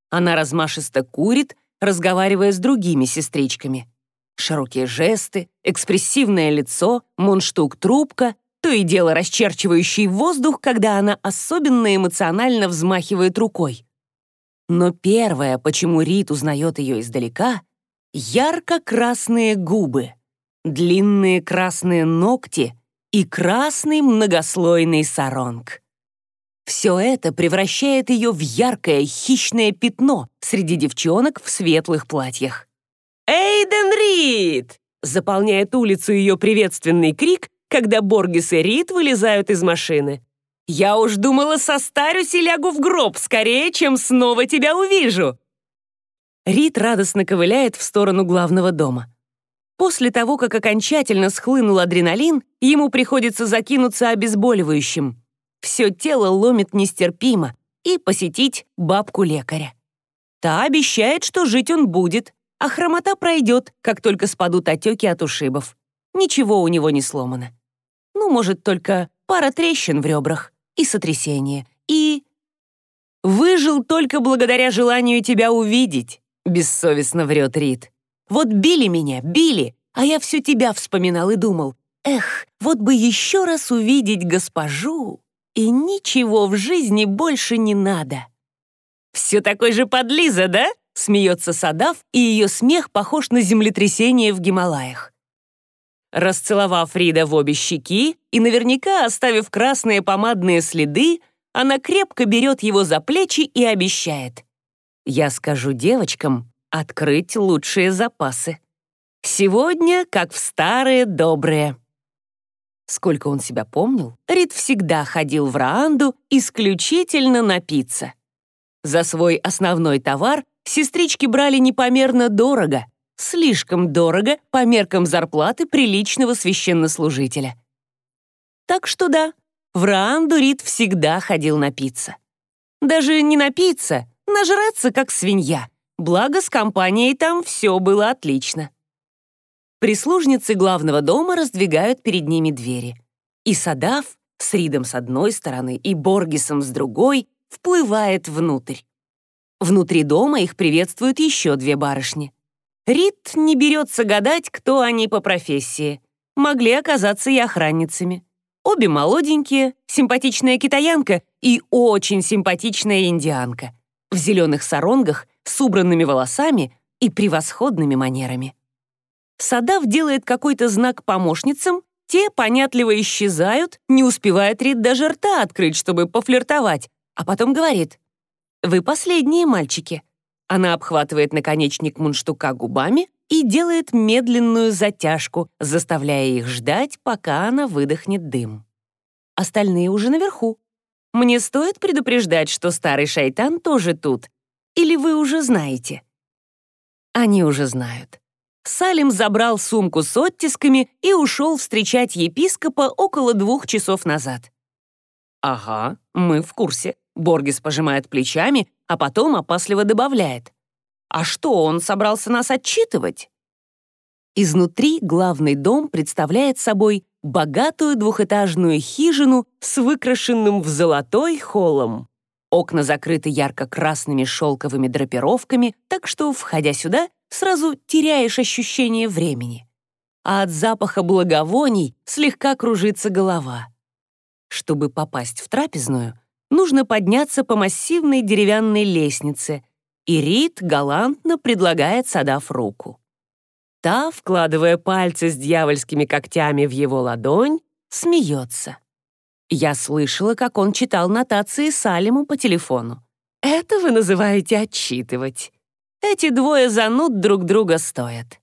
Она размашисто курит, разговаривая с другими сестричками. Широкие жесты, экспрессивное лицо, мундштук-трубка, то и дело расчерчивающий воздух, когда она особенно эмоционально взмахивает рукой. Но первое, почему Рит узнает ее издалека, ярко-красные губы, длинные красные ногти и красный многослойный саронг. Все это превращает ее в яркое хищное пятно среди девчонок в светлых платьях. «Эйден Рид!» заполняет улицу ее приветственный крик, когда Боргис и Рид вылезают из машины. «Я уж думала, состарюсь и лягу в гроб скорее, чем снова тебя увижу!» Рид радостно ковыляет в сторону главного дома. После того, как окончательно схлынул адреналин, ему приходится закинуться обезболивающим. Все тело ломит нестерпимо и посетить бабку-лекаря. Та обещает, что жить он будет, а хромота пройдет, как только спадут отеки от ушибов. Ничего у него не сломано. Ну, может, только пара трещин в ребрах и сотрясение, и... Выжил только благодаря желанию тебя увидеть. — бессовестно врет Рид. «Вот били меня, били, а я все тебя вспоминал и думал, эх, вот бы еще раз увидеть госпожу, и ничего в жизни больше не надо». «Все такой же подлиза, да?» — смеется Садав, и ее смех похож на землетрясение в Гималаях. Расцеловав Рида в обе щеки и наверняка оставив красные помадные следы, она крепко берет его за плечи и обещает — я скажу девочкам открыть лучшие запасы. Сегодня, как в старые добрые. Сколько он себя помнил, Рид всегда ходил в Раанду исключительно напиться. За свой основной товар сестрички брали непомерно дорого, слишком дорого по меркам зарплаты приличного священнослужителя. Так что да, в Раанду Рид всегда ходил напиться. Даже не напиться, нажраться как свинья. Благо, с компанией там все было отлично. Прислужницы главного дома раздвигают перед ними двери. И Садав с Ридом с одной стороны и Боргисом с другой вплывает внутрь. Внутри дома их приветствуют еще две барышни. Рид не берется гадать, кто они по профессии. Могли оказаться и охранницами. Обе молоденькие, симпатичная китаянка и очень симпатичная индианка в зеленых саронгах с убранными волосами и превосходными манерами. Садав делает какой-то знак помощницам, те понятливо исчезают, не успевает Рид даже рта открыть, чтобы пофлиртовать, а потом говорит «Вы последние мальчики». Она обхватывает наконечник мундштука губами и делает медленную затяжку, заставляя их ждать, пока она выдохнет дым. Остальные уже наверху. Мне стоит предупреждать, что старый шайтан тоже тут? Или вы уже знаете?» Они уже знают. Салим забрал сумку с оттисками и ушел встречать епископа около двух часов назад. «Ага, мы в курсе», — Боргис пожимает плечами, а потом опасливо добавляет. «А что, он собрался нас отчитывать?» Изнутри главный дом представляет собой богатую двухэтажную хижину с выкрашенным в золотой холлом. Окна закрыты ярко-красными шелковыми драпировками, так что, входя сюда, сразу теряешь ощущение времени. А от запаха благовоний слегка кружится голова. Чтобы попасть в трапезную, нужно подняться по массивной деревянной лестнице, и Рид галантно предлагает Садав руку. Та, вкладывая пальцы с дьявольскими когтями в его ладонь, смеется. Я слышала, как он читал нотации Салиму по телефону. Это вы называете отчитывать. Эти двое зануд друг друга стоят.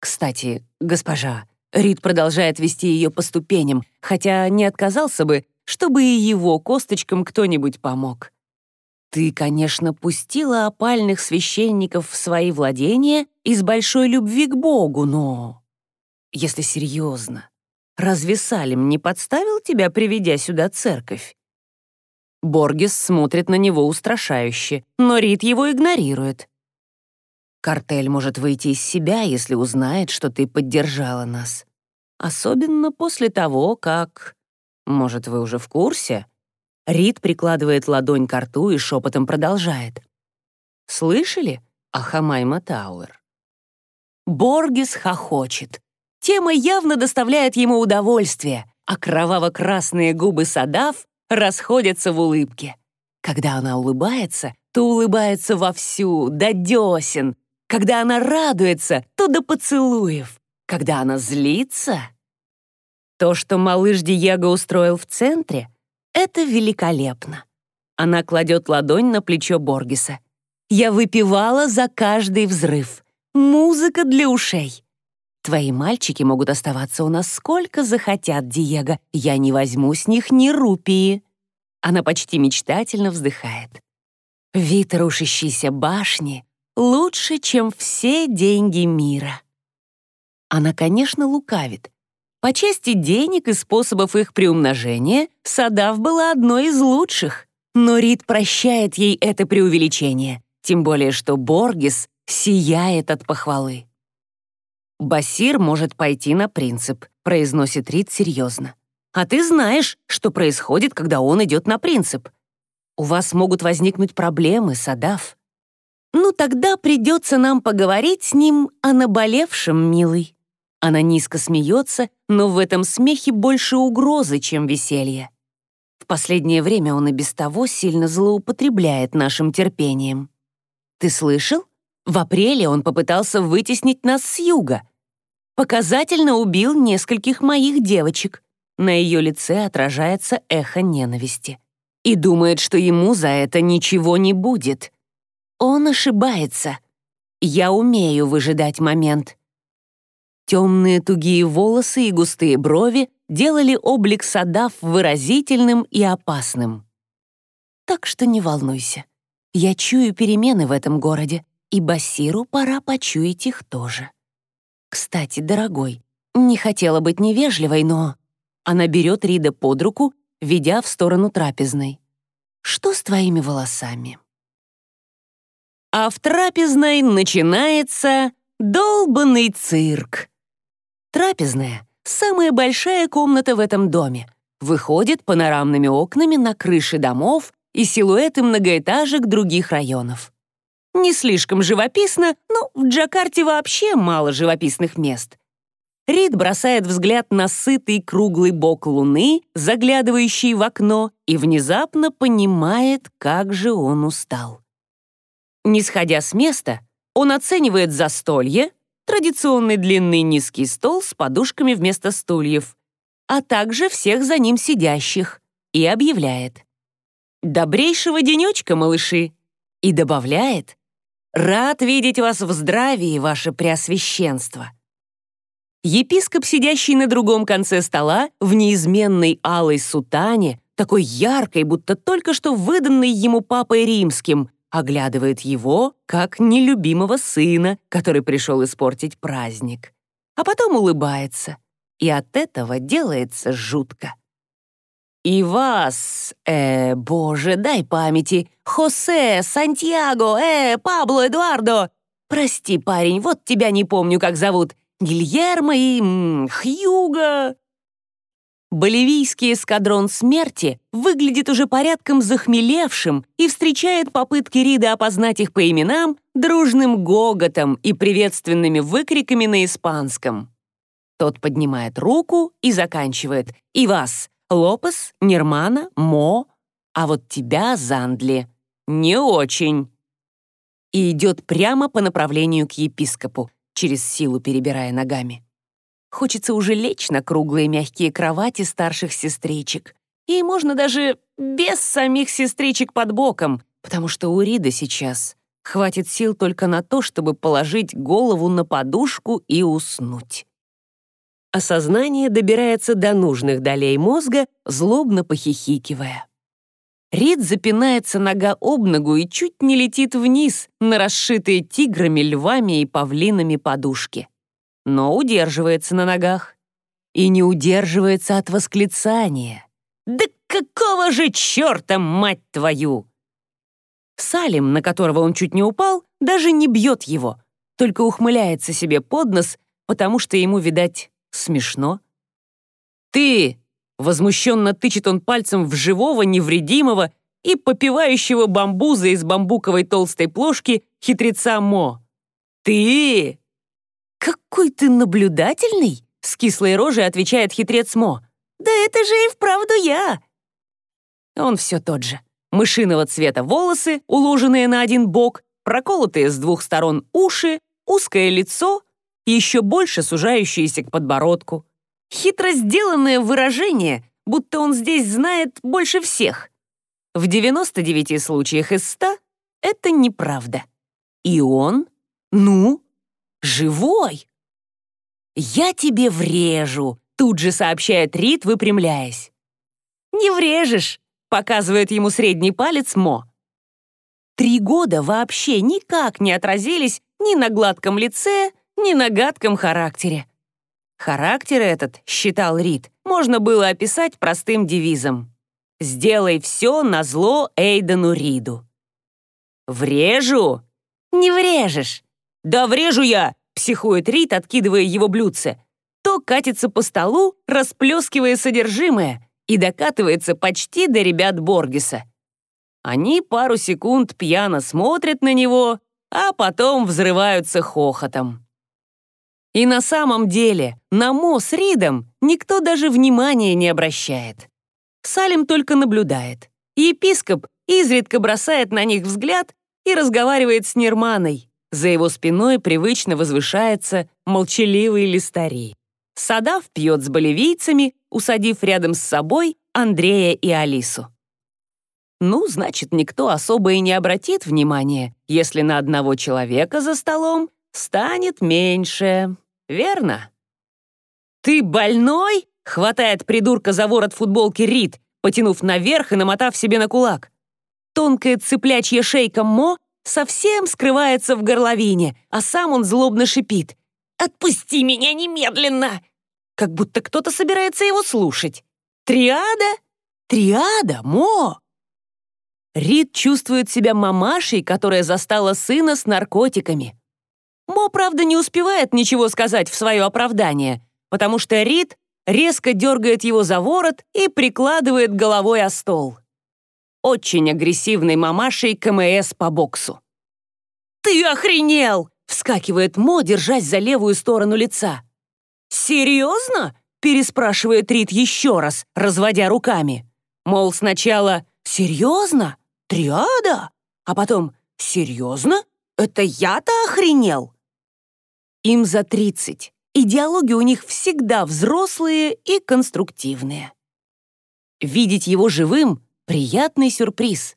Кстати, госпожа, Рид продолжает вести ее по ступеням, хотя не отказался бы, чтобы и его косточкам кто-нибудь помог. Ты, конечно, пустила опальных священников в свои владения из большой любви к Богу, но... Если серьезно, разве Салим не подставил тебя, приведя сюда церковь? Боргес смотрит на него устрашающе, но Рид его игнорирует. Картель может выйти из себя, если узнает, что ты поддержала нас. Особенно после того, как... Может, вы уже в курсе? Рид прикладывает ладонь к рту и шепотом продолжает. «Слышали о Хамайма Тауэр?» Боргис хохочет. Тема явно доставляет ему удовольствие, а кроваво-красные губы Садав расходятся в улыбке. Когда она улыбается, то улыбается вовсю, до десен. Когда она радуется, то до поцелуев. Когда она злится... То, что малыш Диего устроил в центре, это великолепно. Она кладет ладонь на плечо Боргиса. Я выпивала за каждый взрыв. Музыка для ушей. Твои мальчики могут оставаться у нас сколько захотят, Диего. Я не возьму с них ни рупии. Она почти мечтательно вздыхает. Вид рушащейся башни лучше, чем все деньги мира. Она, конечно, лукавит. По части денег и способов их приумножения Садав была одной из лучших. Но Рид прощает ей это преувеличение, тем более что Боргис сияет от похвалы. «Басир может пойти на принцип», — произносит Рид серьезно. «А ты знаешь, что происходит, когда он идет на принцип. У вас могут возникнуть проблемы, Садав. Ну тогда придется нам поговорить с ним о наболевшем, милый». Она низко смеется, но в этом смехе больше угрозы, чем веселья. В последнее время он и без того сильно злоупотребляет нашим терпением. Ты слышал? В апреле он попытался вытеснить нас с юга. Показательно убил нескольких моих девочек. На ее лице отражается эхо ненависти. И думает, что ему за это ничего не будет. Он ошибается. Я умею выжидать момент. Темные тугие волосы и густые брови делали облик Садав выразительным и опасным. Так что не волнуйся. Я чую перемены в этом городе, и Басиру пора почуять их тоже. Кстати, дорогой, не хотела быть невежливой, но... Она берет Рида под руку, ведя в сторону трапезной. Что с твоими волосами? А в трапезной начинается долбанный цирк. Трапезная — самая большая комната в этом доме. Выходит панорамными окнами на крыши домов и силуэты многоэтажек других районов. Не слишком живописно, но в Джакарте вообще мало живописных мест. Рид бросает взгляд на сытый круглый бок луны, заглядывающий в окно, и внезапно понимает, как же он устал. Не сходя с места, он оценивает застолье, традиционный длинный низкий стол с подушками вместо стульев, а также всех за ним сидящих, и объявляет «Добрейшего денечка, малыши!» и добавляет «Рад видеть вас в здравии, ваше преосвященство!» Епископ, сидящий на другом конце стола, в неизменной алой сутане, такой яркой, будто только что выданной ему папой римским, оглядывает его как нелюбимого сына, который пришел испортить праздник. А потом улыбается, и от этого делается жутко. И вас, э, боже, дай памяти, Хосе, Сантьяго, э, Пабло, Эдуардо. Прости, парень, вот тебя не помню, как зовут. Гильермо и м, Хьюго. боливийский эскадрон смерти выглядит уже порядком захмелевшим и встречает попытки Рида опознать их по именам дружным гоготом и приветственными выкриками на испанском. Тот поднимает руку и заканчивает «И вас, Лопес, Нермана, Мо, а вот тебя, Зандли, не очень» и идет прямо по направлению к епископу, через силу перебирая ногами. Хочется уже лечь на круглые мягкие кровати старших сестричек. И можно даже без самих сестричек под боком, потому что у Рида сейчас хватит сил только на то, чтобы положить голову на подушку и уснуть. Осознание добирается до нужных долей мозга, злобно похихикивая. Рид запинается нога об ногу и чуть не летит вниз на расшитые тиграми, львами и павлинами подушки. Но удерживается на ногах. И не удерживается от восклицания. «Да какого же черта, мать твою!» Салим, на которого он чуть не упал, даже не бьет его, только ухмыляется себе под нос, потому что ему, видать, смешно. «Ты!» Возмущенно тычет он пальцем в живого, невредимого и попивающего бамбуза из бамбуковой толстой плошки хитреца Мо. «Ты!» «Какой ты наблюдательный!» — с кислой рожей отвечает хитрец Мо. «Да это же и вправду я!» Он все тот же. Мышиного цвета волосы, уложенные на один бок, проколотые с двух сторон уши, узкое лицо, еще больше сужающееся к подбородку. Хитро сделанное выражение, будто он здесь знает больше всех. В 99 случаях из 100 это неправда. И он, ну, живой. «Я тебе врежу», — тут же сообщает Рит, выпрямляясь. «Не врежешь», — показывает ему средний палец Мо. Три года вообще никак не отразились ни на гладком лице, ни на гадком характере. Характер этот, считал Рид, можно было описать простым девизом. «Сделай все на зло Эйдену Риду». «Врежу?» «Не врежешь». «Да врежу я!» — психует Рид, откидывая его блюдце. То катится по столу, расплескивая содержимое, и докатывается почти до ребят Боргеса. Они пару секунд пьяно смотрят на него, а потом взрываются хохотом. И на самом деле на Мо с Ридом никто даже внимания не обращает. Салим только наблюдает. Епископ изредка бросает на них взгляд и разговаривает с Нерманой. За его спиной привычно возвышается молчаливый листари. Садав пьет с боливийцами, усадив рядом с собой Андрея и Алису. Ну, значит, никто особо и не обратит внимания, если на одного человека за столом станет меньше верно?» «Ты больной?» — хватает придурка за ворот футболки Рид, потянув наверх и намотав себе на кулак. Тонкая цыплячья шейка Мо совсем скрывается в горловине, а сам он злобно шипит. «Отпусти меня немедленно!» Как будто кто-то собирается его слушать. «Триада? Триада, Мо!» Рид чувствует себя мамашей, которая застала сына с наркотиками. Мо, правда, не успевает ничего сказать в свое оправдание, потому что Рид резко дергает его за ворот и прикладывает головой о стол. Очень агрессивной мамашей КМС по боксу. «Ты охренел!» — вскакивает Мо, держась за левую сторону лица. «Серьезно?» — переспрашивает Рид еще раз, разводя руками. Мол, сначала «Серьезно? Триада?» А потом «Серьезно? Это я-то охренел?» Им за 30, и диалоги у них всегда взрослые и конструктивные. Видеть его живым — приятный сюрприз.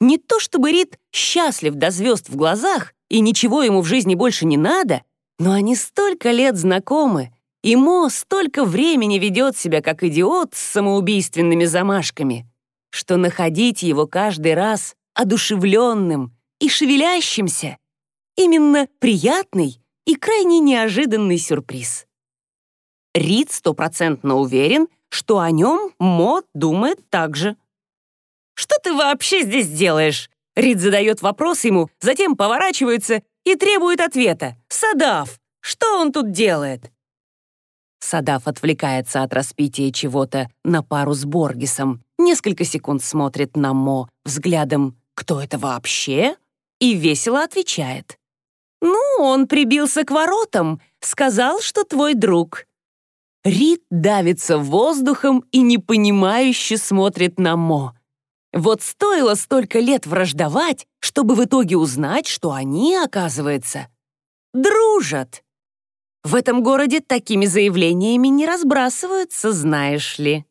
Не то чтобы Рид счастлив до звезд в глазах, и ничего ему в жизни больше не надо, но они столько лет знакомы, и Мо столько времени ведет себя как идиот с самоубийственными замашками, что находить его каждый раз одушевленным и шевелящимся именно приятный и крайне неожиданный сюрприз. Рид стопроцентно уверен, что о нем Мо думает так же. «Что ты вообще здесь делаешь?» Рид задает вопрос ему, затем поворачивается и требует ответа. «Садав, что он тут делает?» Садав отвлекается от распития чего-то на пару с Боргисом, несколько секунд смотрит на Мо взглядом «Кто это вообще?» и весело отвечает. «Ну, он прибился к воротам, сказал, что твой друг». Рид давится воздухом и непонимающе смотрит на Мо. Вот стоило столько лет враждовать, чтобы в итоге узнать, что они, оказывается, дружат. В этом городе такими заявлениями не разбрасываются, знаешь ли.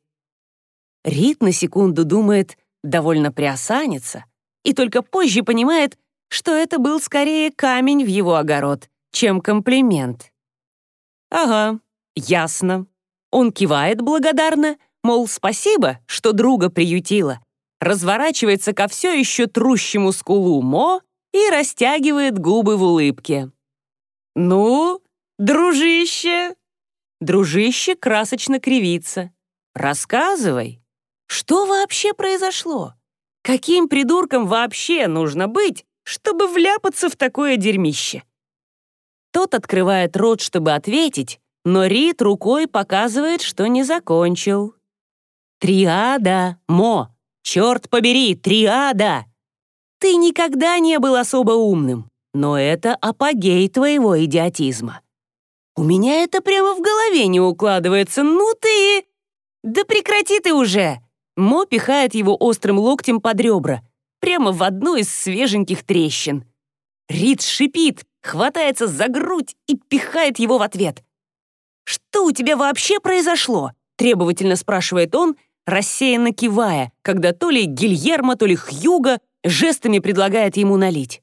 Рид на секунду думает, довольно приосанится, и только позже понимает, что это был скорее камень в его огород, чем комплимент. «Ага, ясно». Он кивает благодарно, мол, спасибо, что друга приютила, разворачивается ко все еще трущему скулу Мо и растягивает губы в улыбке. «Ну, дружище!» Дружище красочно кривится. «Рассказывай, что вообще произошло? Каким придурком вообще нужно быть, чтобы вляпаться в такое дерьмище?» Тот открывает рот, чтобы ответить, но Рит рукой показывает, что не закончил. «Триада, Мо, Черт побери, триада! Ты никогда не был особо умным, но это апогей твоего идиотизма. У меня это прямо в голове не укладывается. Ну ты... Да прекрати ты уже! Мо пихает его острым локтем под ребра, прямо в одну из свеженьких трещин. Рид шипит, хватается за грудь и пихает его в ответ. «Что у тебя вообще произошло?» — требовательно спрашивает он, рассеянно кивая, когда то ли Гильермо, то ли Хьюго жестами предлагает ему налить.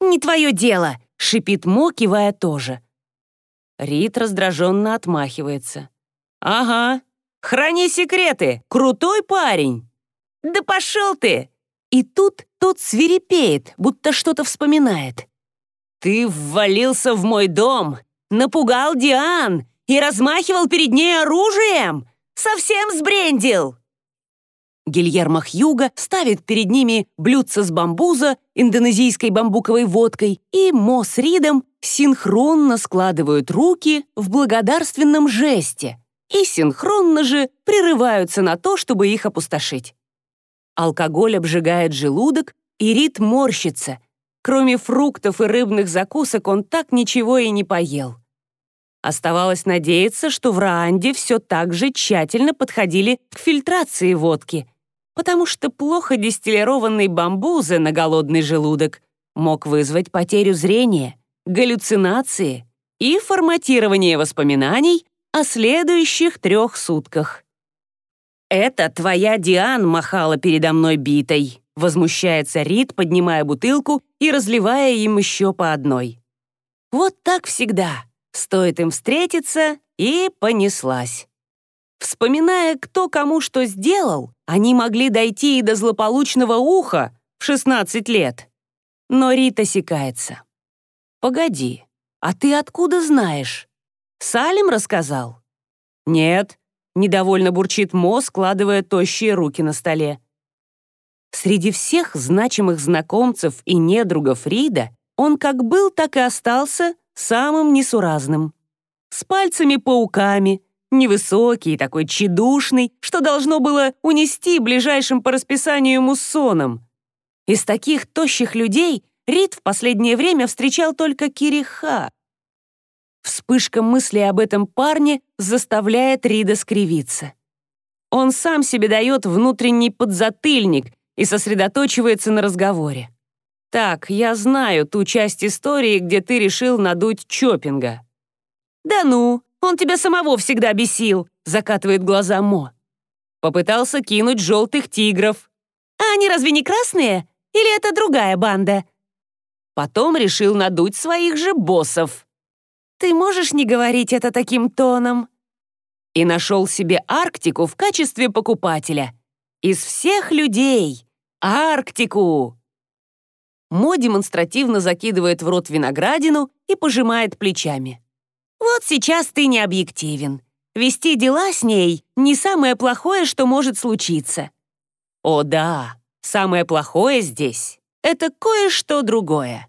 «Не твое дело!» — шипит Мо, кивая тоже. Рит раздраженно отмахивается. «Ага, храни секреты, крутой парень!» «Да пошел ты!» И тут тот свирепеет, будто что-то вспоминает. «Ты ввалился в мой дом, напугал Диан и размахивал перед ней оружием!» Совсем сбрендил!» Гильермо Хьюга ставит перед ними блюдце с бамбуза, индонезийской бамбуковой водкой, и Мо с Ридом синхронно складывают руки в благодарственном жесте и синхронно же прерываются на то, чтобы их опустошить. Алкоголь обжигает желудок, и Рид морщится. Кроме фруктов и рыбных закусок он так ничего и не поел. Оставалось надеяться, что в Раанде все так же тщательно подходили к фильтрации водки, потому что плохо дистиллированный бамбузы на голодный желудок мог вызвать потерю зрения, галлюцинации и форматирование воспоминаний о следующих трех сутках. «Это твоя Диан махала передо мной битой», возмущается Рид, поднимая бутылку и разливая им еще по одной. «Вот так всегда. Стоит им встретиться, и понеслась. Вспоминая, кто кому что сделал, они могли дойти и до злополучного уха в 16 лет. Но Рита секается. «Погоди, а ты откуда знаешь? Салим рассказал?» «Нет», — недовольно бурчит Мо, складывая тощие руки на столе. Среди всех значимых знакомцев и недругов Рида он как был, так и остался самым несуразным. С пальцами-пауками, невысокий, и такой тщедушный, что должно было унести ближайшим по расписанию муссоном. Из таких тощих людей Рид в последнее время встречал только Кириха. Вспышка мысли об этом парне заставляет Рида скривиться. Он сам себе дает внутренний подзатыльник и сосредоточивается на разговоре. «Так, я знаю ту часть истории, где ты решил надуть Чопинга». «Да ну, он тебя самого всегда бесил», — закатывает глаза Мо. Попытался кинуть желтых тигров. «А они разве не красные? Или это другая банда?» Потом решил надуть своих же боссов. «Ты можешь не говорить это таким тоном?» И нашел себе Арктику в качестве покупателя. Из всех людей. Арктику! Мо демонстративно закидывает в рот виноградину и пожимает плечами. «Вот сейчас ты не объективен. Вести дела с ней — не самое плохое, что может случиться». «О да, самое плохое здесь — это кое-что другое».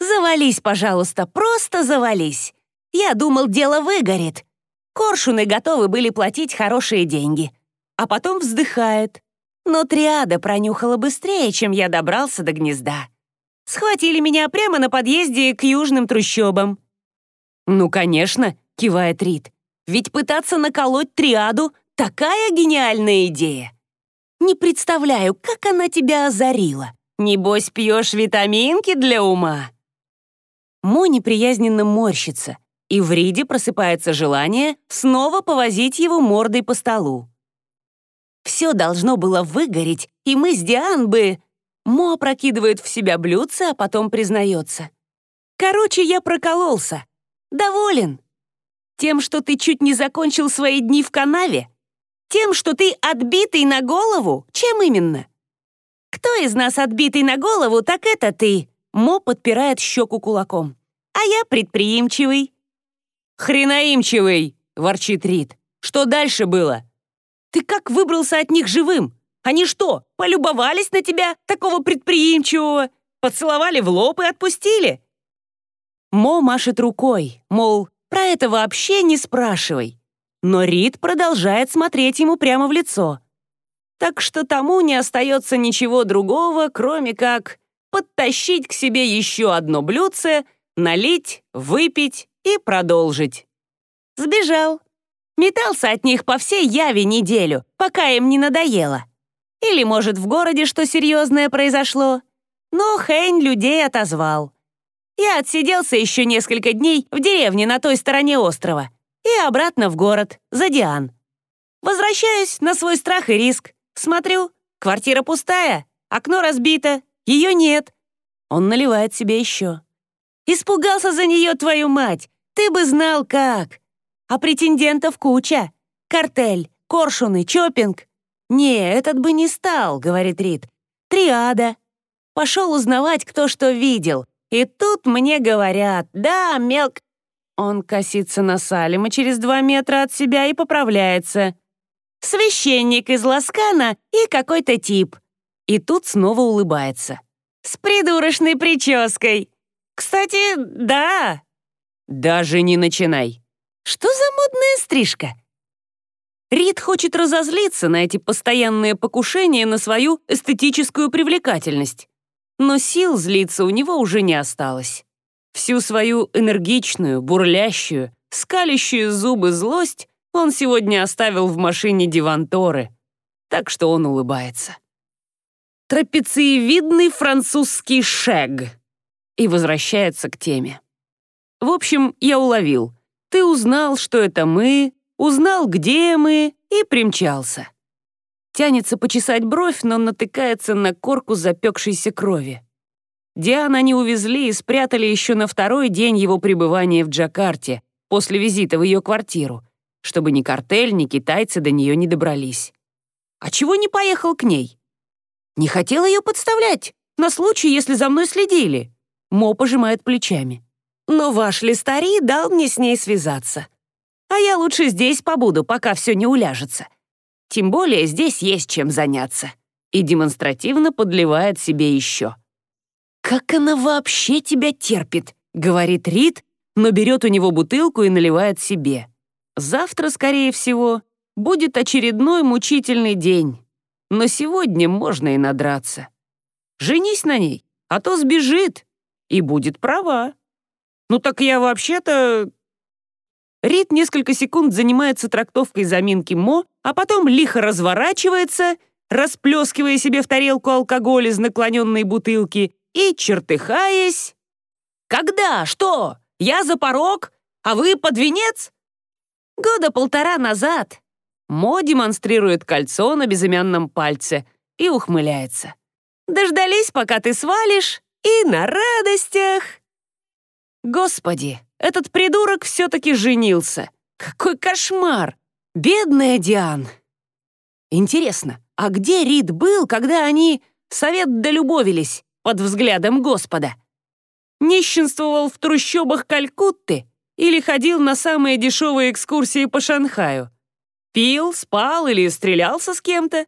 «Завались, пожалуйста, просто завались. Я думал, дело выгорит. Коршуны готовы были платить хорошие деньги. А потом вздыхает. Но триада пронюхала быстрее, чем я добрался до гнезда. Схватили меня прямо на подъезде к южным трущобам. «Ну, конечно», — кивает Рид. «Ведь пытаться наколоть триаду — такая гениальная идея. Не представляю, как она тебя озарила. Небось, пьешь витаминки для ума». Мо неприязненно морщится, и в Риде просыпается желание снова повозить его мордой по столу. Все должно было выгореть, и мы с Диан бы... Мо опрокидывает в себя блюдце, а потом признается. Короче, я прокололся. Доволен. Тем, что ты чуть не закончил свои дни в канаве? Тем, что ты отбитый на голову? Чем именно? Кто из нас отбитый на голову, так это ты. Мо подпирает щеку кулаком. «А я предприимчивый». «Хренаимчивый!» — ворчит Рид. «Что дальше было?» «Ты как выбрался от них живым? Они что, полюбовались на тебя, такого предприимчивого? Поцеловали в лоб и отпустили?» Мо машет рукой, мол, про это вообще не спрашивай. Но Рид продолжает смотреть ему прямо в лицо. Так что тому не остается ничего другого, кроме как подтащить к себе еще одно блюдце, налить, выпить и продолжить. Сбежал. Метался от них по всей Яве неделю, пока им не надоело. Или, может, в городе что серьезное произошло. Но Хейн людей отозвал. Я отсиделся еще несколько дней в деревне на той стороне острова и обратно в город, за Диан. Возвращаюсь на свой страх и риск. Смотрю, квартира пустая, окно разбито, ее нет. Он наливает себе еще. Испугался за нее, твою мать. Ты бы знал, как. А претендентов куча. Картель, коршуны, чопинг. Не, этот бы не стал, говорит Рид. Триада. Пошел узнавать, кто что видел. И тут мне говорят, да, мелк... Он косится на Салима через два метра от себя и поправляется. Священник из Ласкана и какой-то тип. И тут снова улыбается. С придурочной прической. Кстати, да. Даже не начинай. Что за модная стрижка? Рид хочет разозлиться на эти постоянные покушения на свою эстетическую привлекательность. Но сил злиться у него уже не осталось. Всю свою энергичную, бурлящую, скалящую зубы злость он сегодня оставил в машине Диванторы, так что он улыбается трапециевидный французский шег. И возвращается к теме. В общем, я уловил. Ты узнал, что это мы, узнал, где мы, и примчался. Тянется почесать бровь, но натыкается на корку запекшейся крови. Диана они увезли и спрятали еще на второй день его пребывания в Джакарте, после визита в ее квартиру, чтобы ни картель, ни китайцы до нее не добрались. А чего не поехал к ней? Не хотел ее подставлять, на случай, если за мной следили. Мо пожимает плечами. Но ваш листари дал мне с ней связаться. А я лучше здесь побуду, пока все не уляжется. Тем более здесь есть чем заняться. И демонстративно подливает себе еще. «Как она вообще тебя терпит?» — говорит Рид, но берет у него бутылку и наливает себе. Завтра, скорее всего, будет очередной мучительный день но сегодня можно и надраться. Женись на ней, а то сбежит и будет права. Ну так я вообще-то... Рид несколько секунд занимается трактовкой заминки Мо, а потом лихо разворачивается, расплескивая себе в тарелку алкоголь из наклоненной бутылки и, чертыхаясь... «Когда? Что? Я за порог? А вы под венец?» Года полтора назад Мо демонстрирует кольцо на безымянном пальце и ухмыляется. «Дождались, пока ты свалишь, и на радостях!» Господи, этот придурок все-таки женился. Какой кошмар! Бедная Диан! Интересно, а где Рид был, когда они совет долюбовились под взглядом Господа? Нищенствовал в трущобах Калькутты или ходил на самые дешевые экскурсии по Шанхаю? Пил, спал или стрелялся с кем-то.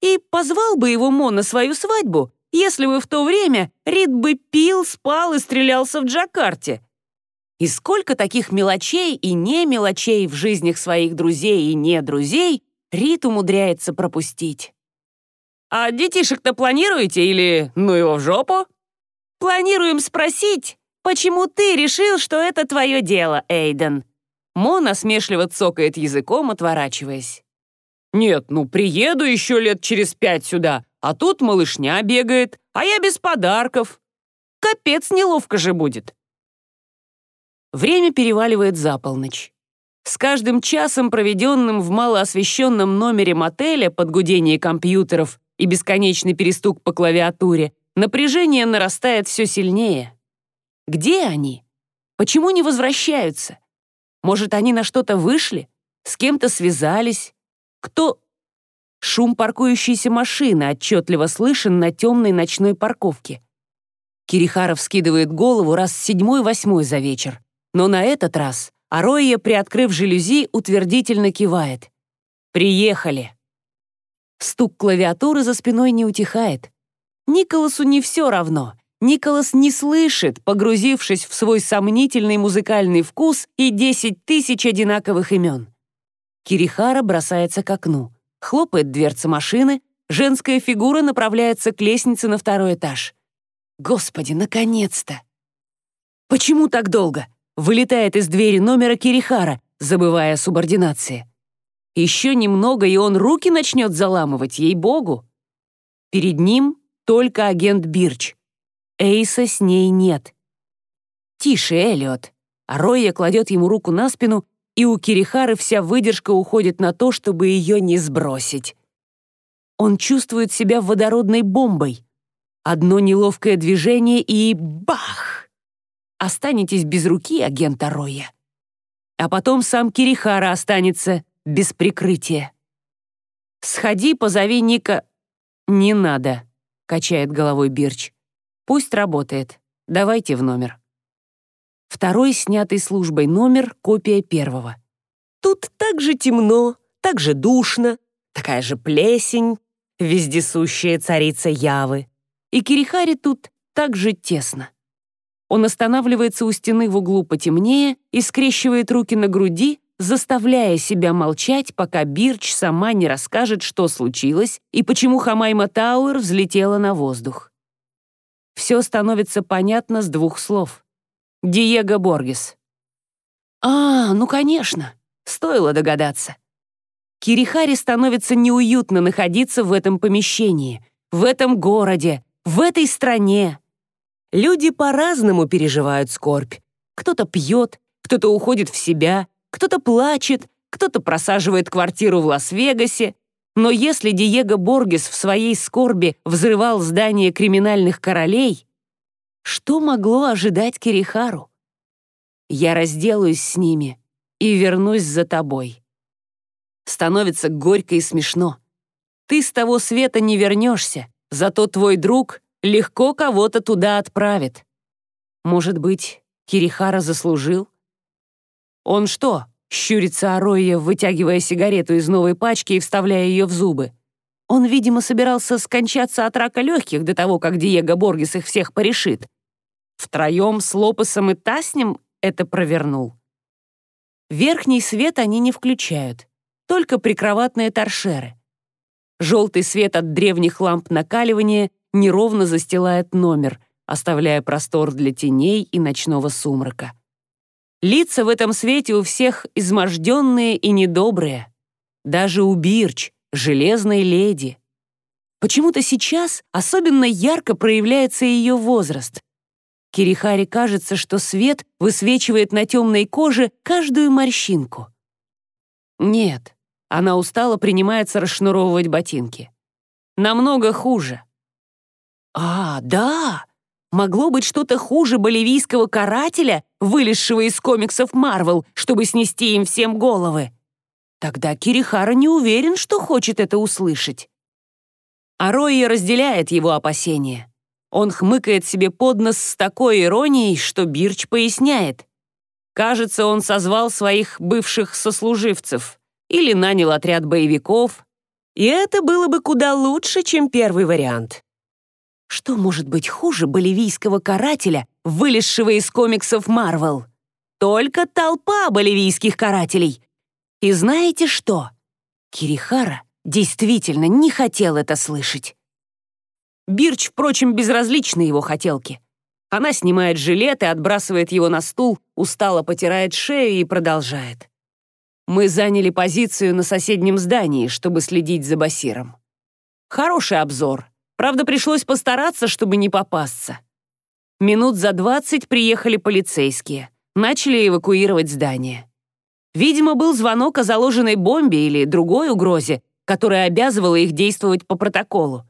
И позвал бы его Мо на свою свадьбу, если бы в то время Рид бы пил, спал и стрелялся в Джакарте. И сколько таких мелочей и не мелочей в жизнях своих друзей и не друзей Рит умудряется пропустить. «А детишек-то планируете или ну его в жопу?» «Планируем спросить, почему ты решил, что это твое дело, Эйден?» Мо насмешливо цокает языком, отворачиваясь. «Нет, ну приеду еще лет через пять сюда, а тут малышня бегает, а я без подарков. Капец неловко же будет». Время переваливает за полночь. С каждым часом, проведенным в малоосвещенном номере мотеля под гудение компьютеров и бесконечный перестук по клавиатуре, напряжение нарастает все сильнее. Где они? Почему не возвращаются? Может, они на что-то вышли? С кем-то связались? Кто? Шум паркующейся машины отчетливо слышен на темной ночной парковке. Кирихаров скидывает голову раз седьмой-восьмой за вечер. Но на этот раз Ароия, приоткрыв жалюзи, утвердительно кивает. «Приехали!» Стук клавиатуры за спиной не утихает. Николасу не все равно. Николас не слышит, погрузившись в свой сомнительный музыкальный вкус и десять тысяч одинаковых имен. Кирихара бросается к окну, хлопает дверца машины, женская фигура направляется к лестнице на второй этаж. Господи, наконец-то! Почему так долго? Вылетает из двери номера Кирихара, забывая о субординации. Еще немного, и он руки начнет заламывать, ей-богу. Перед ним только агент Бирч. Эйса с ней нет. «Тише, Эллиот». А Ройя кладет ему руку на спину, и у Кирихары вся выдержка уходит на то, чтобы ее не сбросить. Он чувствует себя водородной бомбой. Одно неловкое движение и бах! Останетесь без руки, агента Ройя. А потом сам Кирихара останется без прикрытия. «Сходи, позови Ника...» «Не надо», — качает головой Бирч. «Пусть работает. Давайте в номер». Второй, снятый службой номер, копия первого. Тут так же темно, так же душно, такая же плесень, вездесущая царица Явы. И Кирихари тут так же тесно. Он останавливается у стены в углу потемнее и скрещивает руки на груди, заставляя себя молчать, пока Бирч сама не расскажет, что случилось и почему Хамайма Тауэр взлетела на воздух. Все становится понятно с двух слов. Диего Боргес. А, ну конечно, стоило догадаться. Кирихари становится неуютно находиться в этом помещении, в этом городе, в этой стране. Люди по-разному переживают скорбь. Кто-то пьет, кто-то уходит в себя, кто-то плачет, кто-то просаживает квартиру в Лас-Вегасе. Но если Диего Боргес в своей скорби взрывал здание криминальных королей, что могло ожидать Кирихару? Я разделаюсь с ними и вернусь за тобой. Становится горько и смешно. Ты с того света не вернешься, зато твой друг легко кого-то туда отправит. Может быть, Кирихара заслужил? «Он что?» — щурится Ароя, вытягивая сигарету из новой пачки и вставляя ее в зубы. Он, видимо, собирался скончаться от рака легких до того, как Диего Боргес их всех порешит. Втроем с Лопесом и Таснем это провернул. Верхний свет они не включают, только прикроватные торшеры. Желтый свет от древних ламп накаливания неровно застилает номер, оставляя простор для теней и ночного сумрака. Лица в этом свете у всех изможденные и недобрые. Даже у Бирч, железной леди. Почему-то сейчас особенно ярко проявляется ее возраст. Кирихари кажется, что свет высвечивает на темной коже каждую морщинку. Нет, она устало принимается расшнуровывать ботинки. Намного хуже. А, да, Могло быть что-то хуже боливийского карателя, вылезшего из комиксов Марвел, чтобы снести им всем головы? Тогда Кирихара не уверен, что хочет это услышать. А Ройя разделяет его опасения. Он хмыкает себе под нос с такой иронией, что Бирч поясняет. Кажется, он созвал своих бывших сослуживцев или нанял отряд боевиков, и это было бы куда лучше, чем первый вариант. Что может быть хуже боливийского карателя, вылезшего из комиксов Марвел? только толпа боливийских карателей. И знаете что? Кирихара действительно не хотел это слышать. Бирч, впрочем, безразличны его хотелки. Она снимает жилет и отбрасывает его на стул, устало потирает шею и продолжает. Мы заняли позицию на соседнем здании, чтобы следить за Басиром. Хороший обзор. Правда, пришлось постараться, чтобы не попасться. Минут за двадцать приехали полицейские. Начали эвакуировать здание. Видимо, был звонок о заложенной бомбе или другой угрозе, которая обязывала их действовать по протоколу.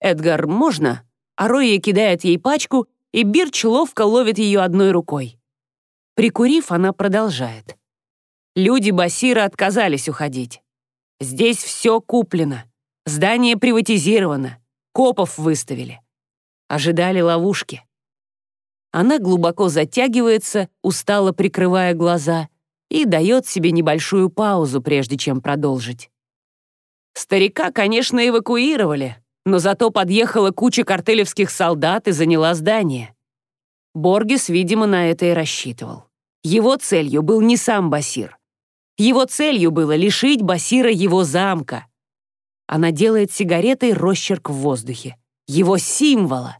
«Эдгар, можно?» А Ройя кидает ей пачку, и Бирч ловко ловит ее одной рукой. Прикурив, она продолжает. Люди Басира отказались уходить. Здесь все куплено. Здание приватизировано. Копов выставили. Ожидали ловушки. Она глубоко затягивается, устало прикрывая глаза, и дает себе небольшую паузу, прежде чем продолжить. Старика, конечно, эвакуировали, но зато подъехала куча картелевских солдат и заняла здание. Боргес, видимо, на это и рассчитывал. Его целью был не сам Басир. Его целью было лишить Басира его замка. Она делает сигаретой росчерк в воздухе. Его символа.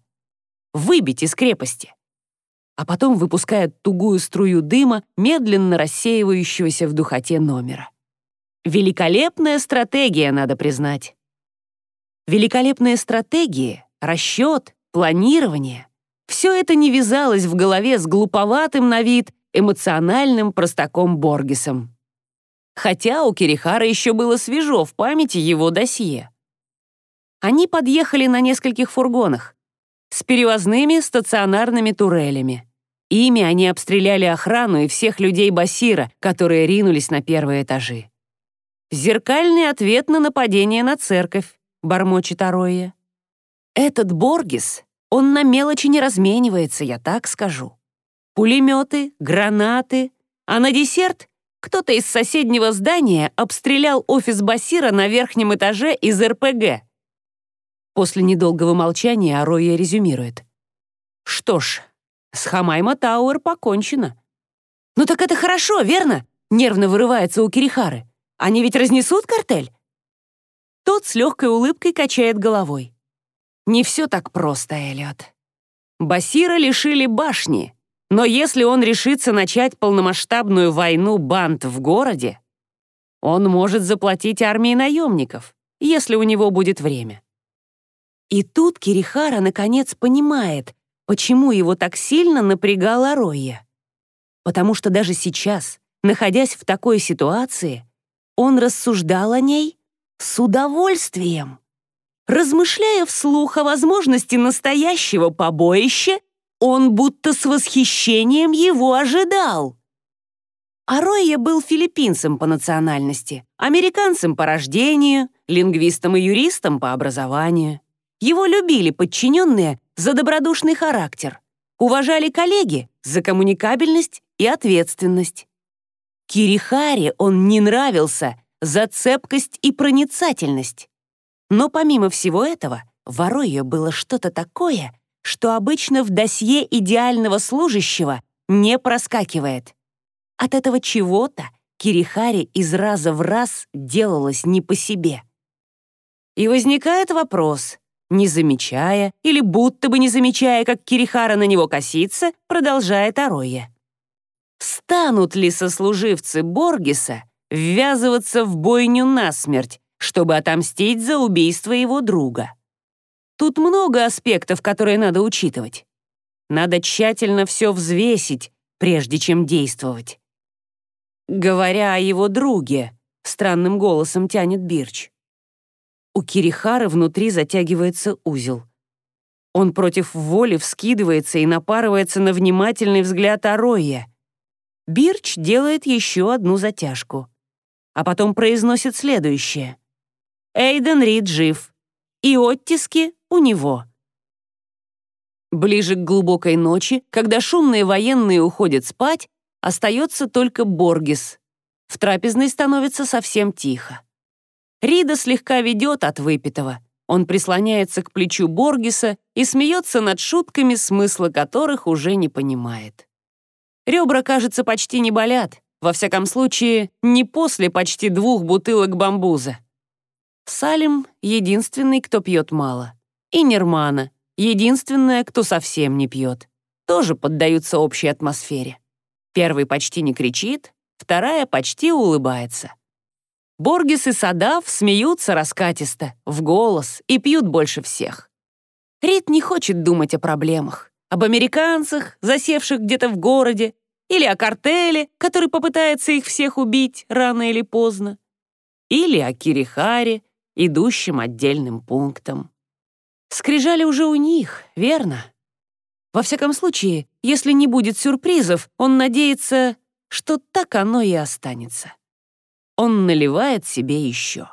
Выбить из крепости. А потом выпускает тугую струю дыма, медленно рассеивающегося в духоте номера. Великолепная стратегия, надо признать. Великолепные стратегии, расчет, планирование — все это не вязалось в голове с глуповатым на вид эмоциональным простаком Боргесом. Хотя у Кирихара еще было свежо в памяти его досье. Они подъехали на нескольких фургонах с перевозными стационарными турелями. Ими они обстреляли охрану и всех людей Басира, которые ринулись на первые этажи. Зеркальный ответ на нападение на церковь бормочет Ароя. Этот Боргис, он на мелочи не разменивается, я так скажу. Пулеметы, гранаты, а на десерт кто-то из соседнего здания обстрелял офис Басира на верхнем этаже из РПГ. После недолгого молчания Ароя резюмирует. Что ж, с Хамайма Тауэр покончено. «Ну так это хорошо, верно?» — нервно вырывается у Кирихары. «Они ведь разнесут картель?» Тот с легкой улыбкой качает головой. Не все так просто, Эллиот. Басира лишили башни, но если он решится начать полномасштабную войну банд в городе, он может заплатить армии наемников, если у него будет время. И тут Кирихара наконец понимает, почему его так сильно напрягала Ройя. Потому что даже сейчас, находясь в такой ситуации, он рассуждал о ней с удовольствием. Размышляя вслух о возможности настоящего побоища, он будто с восхищением его ожидал. Ароя был филиппинцем по национальности, американцем по рождению, лингвистом и юристом по образованию. Его любили подчиненные за добродушный характер, уважали коллеги за коммуникабельность и ответственность. Кирихаре он не нравился за цепкость и проницательность. Но помимо всего этого, в Ароио было что-то такое, что обычно в досье идеального служащего не проскакивает. От этого чего-то Кирихари из раза в раз делалось не по себе. И возникает вопрос, не замечая или будто бы не замечая, как Кирихара на него косится, продолжает Ароя. Станут ли сослуживцы Боргиса ввязываться в бойню насмерть, чтобы отомстить за убийство его друга. Тут много аспектов, которые надо учитывать. Надо тщательно все взвесить, прежде чем действовать. Говоря о его друге, странным голосом тянет Бирч. У Кирихара внутри затягивается узел. Он против воли вскидывается и напарывается на внимательный взгляд Ароя. Бирч делает еще одну затяжку а потом произносит следующее. Эйден Рид жив, и оттиски у него. Ближе к глубокой ночи, когда шумные военные уходят спать, остается только Боргис. В трапезной становится совсем тихо. Рида слегка ведет от выпитого. Он прислоняется к плечу Боргиса и смеется над шутками, смысла которых уже не понимает. Ребра, кажется, почти не болят. Во всяком случае, не после почти двух бутылок бамбуза. Салим — единственный, кто пьет мало. И Нермана — единственная, кто совсем не пьет. Тоже поддаются общей атмосфере. Первый почти не кричит, вторая почти улыбается. Боргис и Садав смеются раскатисто, в голос и пьют больше всех. Рид не хочет думать о проблемах, об американцах, засевших где-то в городе, или о картеле, который попытается их всех убить рано или поздно, или о Кирихаре, идущем отдельным пунктом. Скрижали уже у них, верно? Во всяком случае, если не будет сюрпризов, он надеется, что так оно и останется. Он наливает себе еще.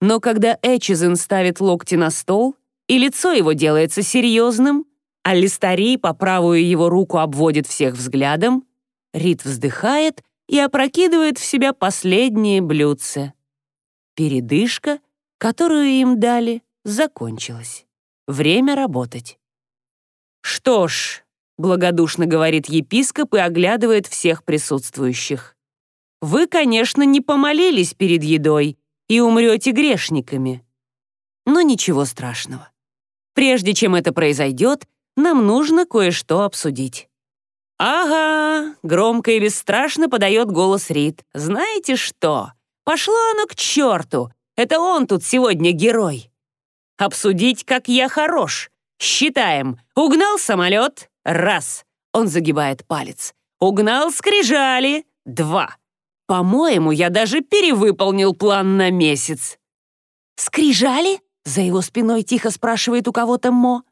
Но когда Эчизен ставит локти на стол, и лицо его делается серьезным, а Листари по правую его руку обводит всех взглядом, Рид вздыхает и опрокидывает в себя последние блюдце. Передышка, которую им дали, закончилась. Время работать. «Что ж», — благодушно говорит епископ и оглядывает всех присутствующих, «вы, конечно, не помолились перед едой и умрете грешниками. Но ничего страшного. Прежде чем это произойдет, нам нужно кое-что обсудить». «Ага», — громко и бесстрашно подает голос Рид. «Знаете что? Пошло оно к черту. Это он тут сегодня герой. Обсудить, как я хорош. Считаем. Угнал самолет. Раз. Он загибает палец. Угнал скрижали. Два. По-моему, я даже перевыполнил план на месяц. «Скрижали?» — за его спиной тихо спрашивает у кого-то Мо.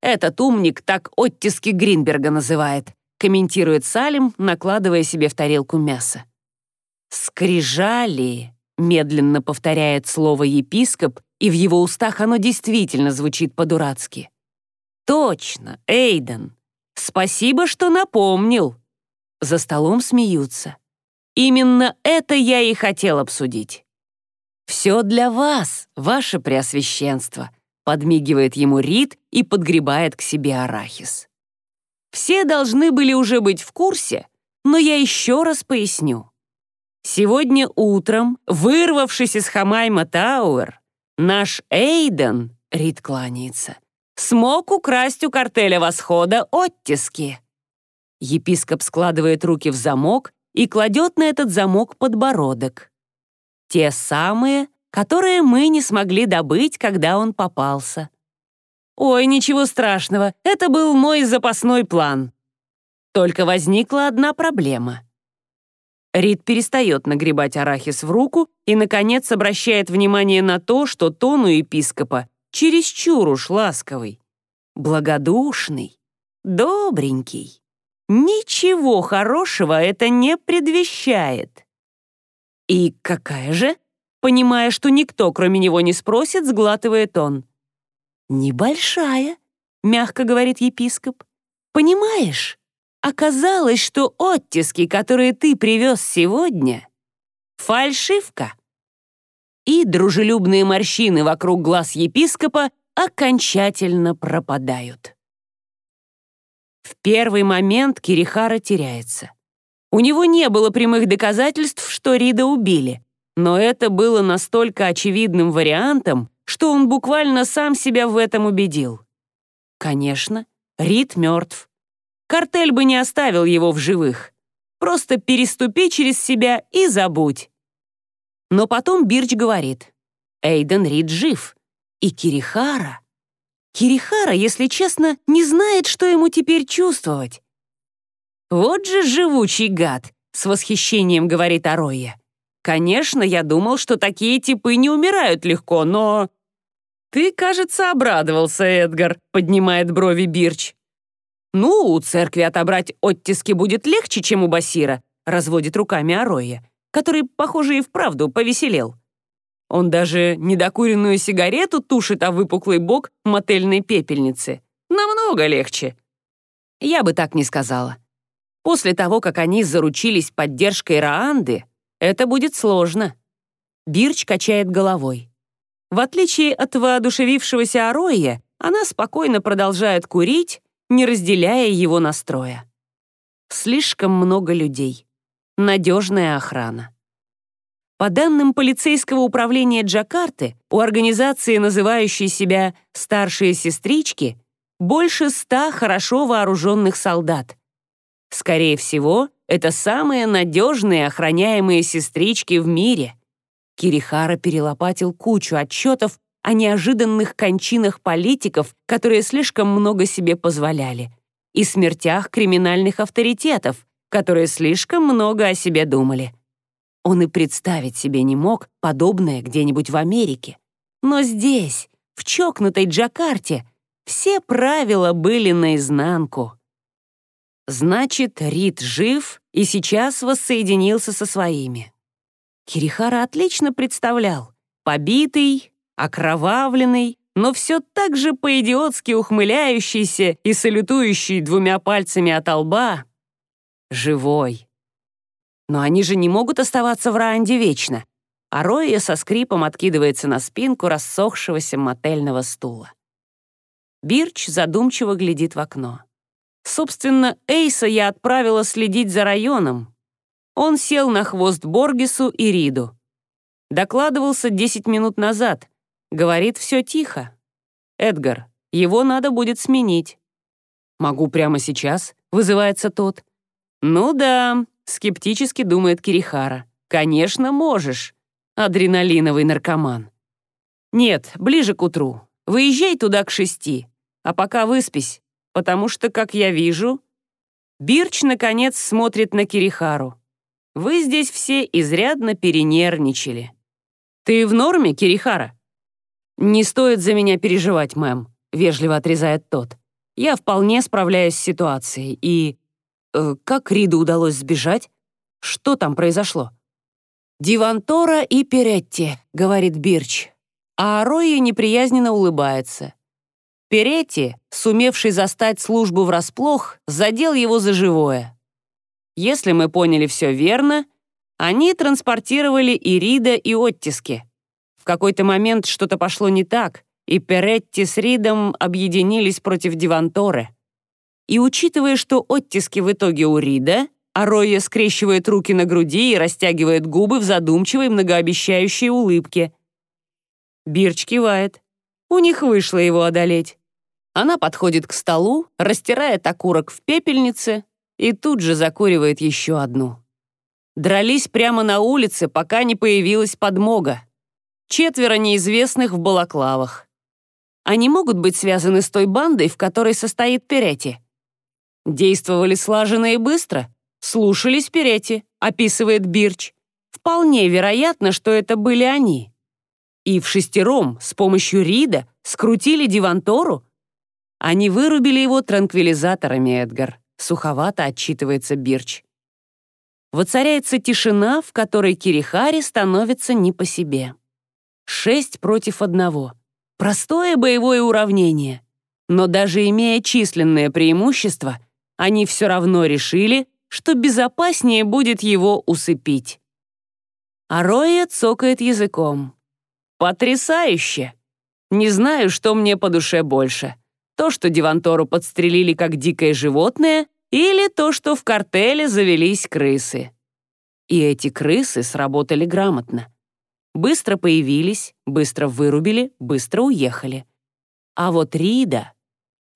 Этот умник так оттиски Гринберга называет комментирует Салим, накладывая себе в тарелку мясо. «Скрижали», — медленно повторяет слово епископ, и в его устах оно действительно звучит по-дурацки. «Точно, Эйден. Спасибо, что напомнил». За столом смеются. «Именно это я и хотел обсудить». «Все для вас, ваше преосвященство», — подмигивает ему Рид и подгребает к себе арахис. Все должны были уже быть в курсе, но я еще раз поясню. Сегодня утром, вырвавшись из Хамайма Тауэр, наш Эйден, Рид кланяется, смог украсть у картеля восхода оттиски. Епископ складывает руки в замок и кладет на этот замок подбородок. Те самые, которые мы не смогли добыть, когда он попался. «Ой, ничего страшного, это был мой запасной план». Только возникла одна проблема. Рид перестает нагребать арахис в руку и, наконец, обращает внимание на то, что тон у епископа чересчур уж ласковый, благодушный, добренький. Ничего хорошего это не предвещает. «И какая же?» Понимая, что никто, кроме него, не спросит, сглатывает он. «Небольшая», — мягко говорит епископ. «Понимаешь, оказалось, что оттиски, которые ты привез сегодня, фальшивка». И дружелюбные морщины вокруг глаз епископа окончательно пропадают. В первый момент Кирихара теряется. У него не было прямых доказательств, что Рида убили, но это было настолько очевидным вариантом, что он буквально сам себя в этом убедил. Конечно, Рид мертв. Картель бы не оставил его в живых. Просто переступи через себя и забудь. Но потом Бирч говорит, Эйден Рид жив. И Кирихара... Кирихара, если честно, не знает, что ему теперь чувствовать. «Вот же живучий гад!» — с восхищением говорит Ароя. «Конечно, я думал, что такие типы не умирают легко, но...» «Ты, кажется, обрадовался, Эдгар», — поднимает брови Бирч. «Ну, у церкви отобрать оттиски будет легче, чем у Басира», — разводит руками Ароя, который, похоже, и вправду повеселел. Он даже недокуренную сигарету тушит о выпуклый бок мотельной пепельницы. Намного легче. Я бы так не сказала. После того, как они заручились поддержкой Раанды, это будет сложно. Бирч качает головой. В отличие от воодушевившегося Ароя, она спокойно продолжает курить, не разделяя его настроя. Слишком много людей. Надежная охрана. По данным полицейского управления Джакарты, у организации, называющей себя «Старшие сестрички», больше ста хорошо вооруженных солдат. Скорее всего, это самые надежные охраняемые сестрички в мире. Кирихара перелопатил кучу отчетов о неожиданных кончинах политиков, которые слишком много себе позволяли, и смертях криминальных авторитетов, которые слишком много о себе думали. Он и представить себе не мог подобное где-нибудь в Америке. Но здесь, в чокнутой Джакарте, все правила были наизнанку. Значит, Рид жив и сейчас воссоединился со своими. Кирихара отлично представлял. Побитый, окровавленный, но все так же по-идиотски ухмыляющийся и салютующий двумя пальцами от лба. Живой. Но они же не могут оставаться в Ранде вечно. А Роя со скрипом откидывается на спинку рассохшегося мотельного стула. Бирч задумчиво глядит в окно. Собственно, Эйса я отправила следить за районом. Он сел на хвост Боргису и Риду. Докладывался 10 минут назад. Говорит, все тихо. Эдгар, его надо будет сменить. «Могу прямо сейчас», — вызывается тот. «Ну да», — скептически думает Кирихара. «Конечно, можешь, адреналиновый наркоман». «Нет, ближе к утру. Выезжай туда к шести, а пока выспись потому что, как я вижу, Бирч, наконец, смотрит на Кирихару. Вы здесь все изрядно перенервничали. Ты в норме, Кирихара? Не стоит за меня переживать, мэм, вежливо отрезает тот. Я вполне справляюсь с ситуацией. И... Э, как Риду удалось сбежать? Что там произошло? «Дивантора и Перетти», — говорит Бирч. А Роя неприязненно улыбается. Перетти, сумевший застать службу врасплох, задел его за живое. Если мы поняли все верно, они транспортировали Ирида и оттиски. Какой-то момент что-то пошло не так, и Перетти с Ридом объединились против Диванторы. И учитывая, что оттиски в итоге у Рида, а Ройя скрещивает руки на груди и растягивает губы в задумчивой многообещающей улыбке. Бирч кивает. У них вышло его одолеть. Она подходит к столу, растирает окурок в пепельнице и тут же закуривает еще одну. Дрались прямо на улице, пока не появилась подмога. Четверо неизвестных в балаклавах. Они могут быть связаны с той бандой, в которой состоит Перети. Действовали слаженно и быстро, слушались Перети, описывает Бирч. Вполне вероятно, что это были они. И в шестером с помощью Рида скрутили Дивантору, они вырубили его транквилизаторами, Эдгар. Суховато отчитывается Бирч. Воцаряется тишина, в которой Кирихари становится не по себе. Шесть против одного. Простое боевое уравнение. Но даже имея численное преимущество, они все равно решили, что безопаснее будет его усыпить. А Роя цокает языком. «Потрясающе! Не знаю, что мне по душе больше — то, что Дивантору подстрелили как дикое животное, или то, что в картеле завелись крысы. И эти крысы сработали грамотно. Быстро появились, быстро вырубили, быстро уехали. А вот Рида...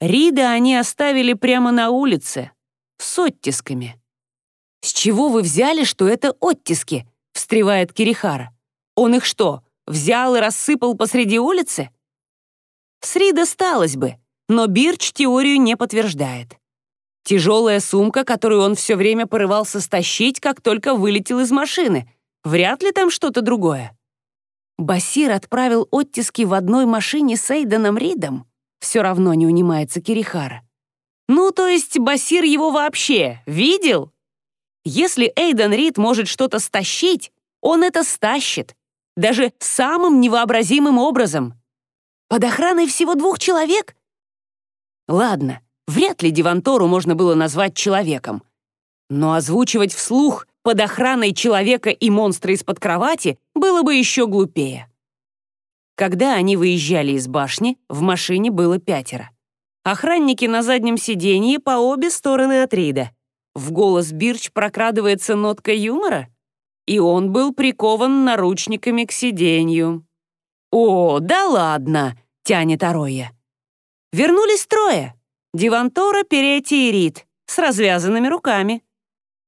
Рида они оставили прямо на улице, с оттисками. «С чего вы взяли, что это оттиски?» — встревает Кирихара. «Он их что, взял и рассыпал посреди улицы?» С Рида сталось бы, но Бирч теорию не подтверждает. Тяжелая сумка, которую он все время порывался стащить, как только вылетел из машины. Вряд ли там что-то другое. Басир отправил оттиски в одной машине с Эйденом Ридом. Все равно не унимается Кирихара. Ну, то есть Басир его вообще видел? Если Эйден Рид может что-то стащить, он это стащит. Даже самым невообразимым образом. Под охраной всего двух человек? Ладно, вряд ли Дивантору можно было назвать человеком. Но озвучивать вслух под охраной человека и монстра из-под кровати было бы еще глупее. Когда они выезжали из башни, в машине было пятеро. Охранники на заднем сиденье по обе стороны от Рида. В голос Бирч прокрадывается нотка юмора? И он был прикован наручниками к сиденью. «О, да ладно!» — тянет Ароя. Вернулись трое. Дивантора, Перетти и Рид, с развязанными руками.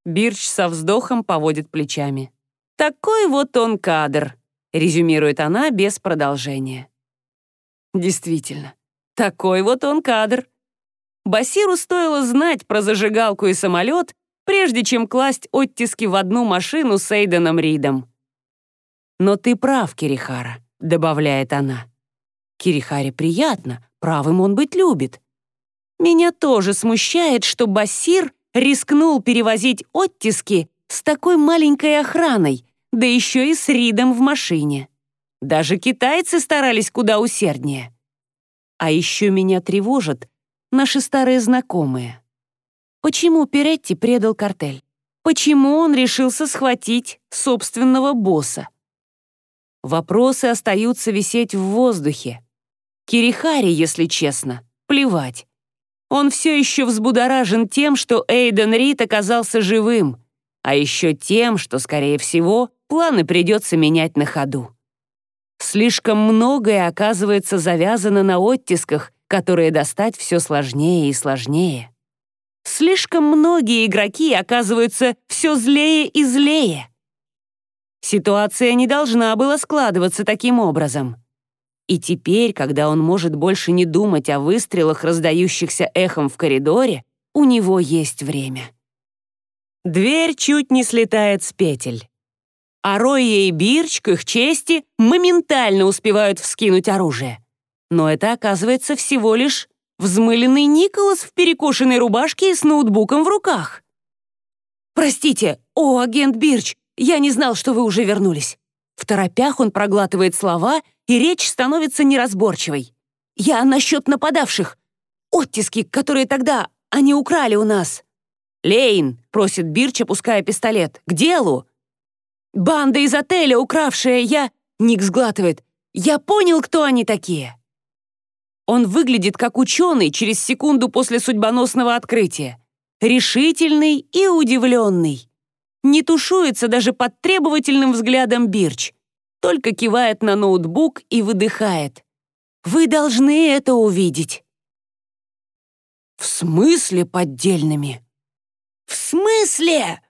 Бирч со вздохом поводит плечами. «Такой вот он кадр», — резюмирует она без продолжения. Действительно, такой вот он кадр. Басиру стоило знать про зажигалку и самолет, прежде чем класть оттиски в одну машину с Эйденом Ридом. «Но ты прав, Кирихара», — добавляет она. Кирихаре приятно, правым он быть любит. Меня тоже смущает, что Басир рискнул перевозить оттиски с такой маленькой охраной, да еще и с Ридом в машине. Даже китайцы старались куда усерднее. А еще меня тревожат наши старые знакомые. Почему Перетти предал картель? Почему он решился схватить собственного босса? Вопросы остаются висеть в воздухе. Кирихари, если честно, плевать. Он все еще взбудоражен тем, что Эйден Рид оказался живым, а еще тем, что, скорее всего, планы придется менять на ходу. Слишком многое оказывается завязано на оттисках, которые достать все сложнее и сложнее. Слишком многие игроки оказываются все злее и злее. Ситуация не должна была складываться таким образом. И теперь, когда он может больше не думать о выстрелах, раздающихся эхом в коридоре, у него есть время. Дверь чуть не слетает с петель. А Ройя и Бирч, к их чести, моментально успевают вскинуть оружие. Но это оказывается всего лишь взмыленный Николас в перекошенной рубашке и с ноутбуком в руках. «Простите, о, агент Бирч, я не знал, что вы уже вернулись». В торопях он проглатывает слова и речь становится неразборчивой. «Я насчет нападавших. Оттиски, которые тогда они украли у нас». «Лейн», — просит Бирч, опуская пистолет, — «к делу». «Банда из отеля, укравшая я...» Ник сглатывает. «Я понял, кто они такие». Он выглядит как ученый через секунду после судьбоносного открытия. Решительный и удивленный. Не тушуется даже под требовательным взглядом Бирч только кивает на ноутбук и выдыхает. «Вы должны это увидеть». «В смысле поддельными?» «В смысле?»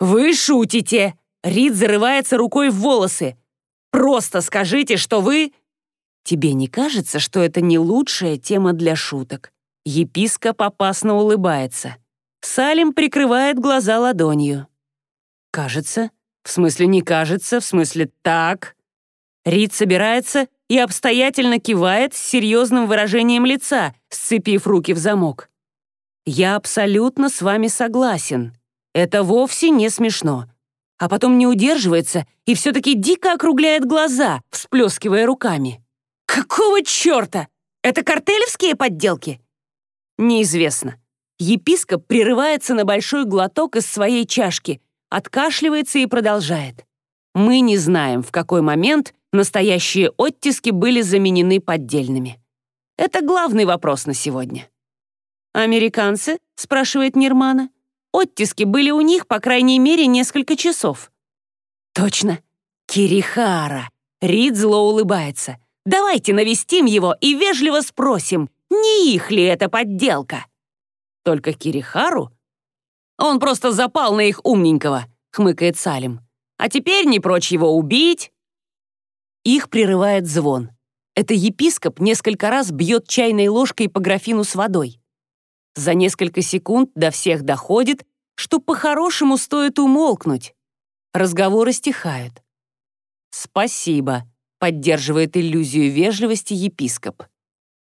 «Вы шутите!» Рид зарывается рукой в волосы. «Просто скажите, что вы...» «Тебе не кажется, что это не лучшая тема для шуток?» Епископ опасно улыбается. Салим прикрывает глаза ладонью. «Кажется, в смысле не кажется, в смысле так. Рид собирается и обстоятельно кивает с серьезным выражением лица, сцепив руки в замок. Я абсолютно с вами согласен. Это вовсе не смешно. А потом не удерживается и все-таки дико округляет глаза, всплескивая руками. Какого черта? Это картелевские подделки? Неизвестно. Епископ прерывается на большой глоток из своей чашки, откашливается и продолжает. Мы не знаем, в какой момент настоящие оттиски были заменены поддельными. Это главный вопрос на сегодня. «Американцы?» — спрашивает Нирмана. «Оттиски были у них, по крайней мере, несколько часов». «Точно. Кирихара!» Рид зло улыбается. «Давайте навестим его и вежливо спросим, не их ли это подделка?» Только Кирихару он просто запал на их умненького», — хмыкает Салим. «А теперь не прочь его убить». Их прерывает звон. Это епископ несколько раз бьет чайной ложкой по графину с водой. За несколько секунд до всех доходит, что по-хорошему стоит умолкнуть. Разговоры стихают. «Спасибо», — поддерживает иллюзию вежливости епископ.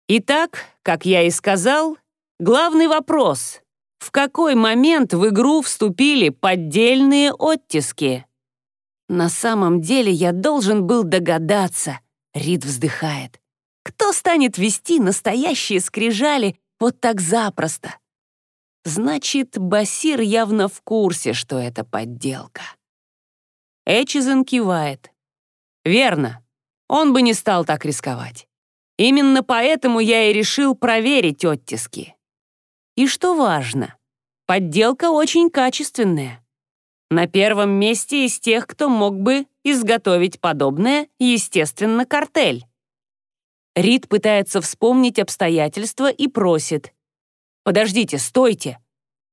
Итак, как я и сказал, главный вопрос в какой момент в игру вступили поддельные оттиски? На самом деле я должен был догадаться, Рид вздыхает. Кто станет вести настоящие скрижали вот так запросто? Значит, Басир явно в курсе, что это подделка. Эчизен кивает. Верно. Он бы не стал так рисковать. Именно поэтому я и решил проверить оттиски. И что важно, Подделка очень качественная. На первом месте из тех, кто мог бы изготовить подобное, естественно, картель. Рид пытается вспомнить обстоятельства и просит. «Подождите, стойте!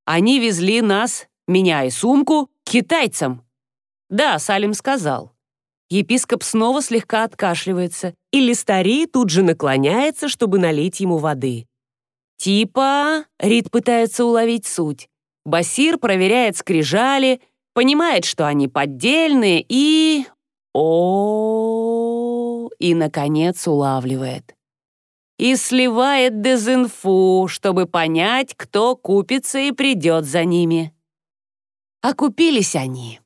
Они везли нас, меня и сумку, к китайцам!» «Да», — Салим сказал. Епископ снова слегка откашливается, и Листари тут же наклоняется, чтобы налить ему воды. «Типа...» — Рид пытается уловить суть. Басир проверяет скрижали, понимает, что они поддельные, и... о И, наконец, улавливает. И сливает дезинфу, чтобы понять, кто купится и придет за ними. Окупились они.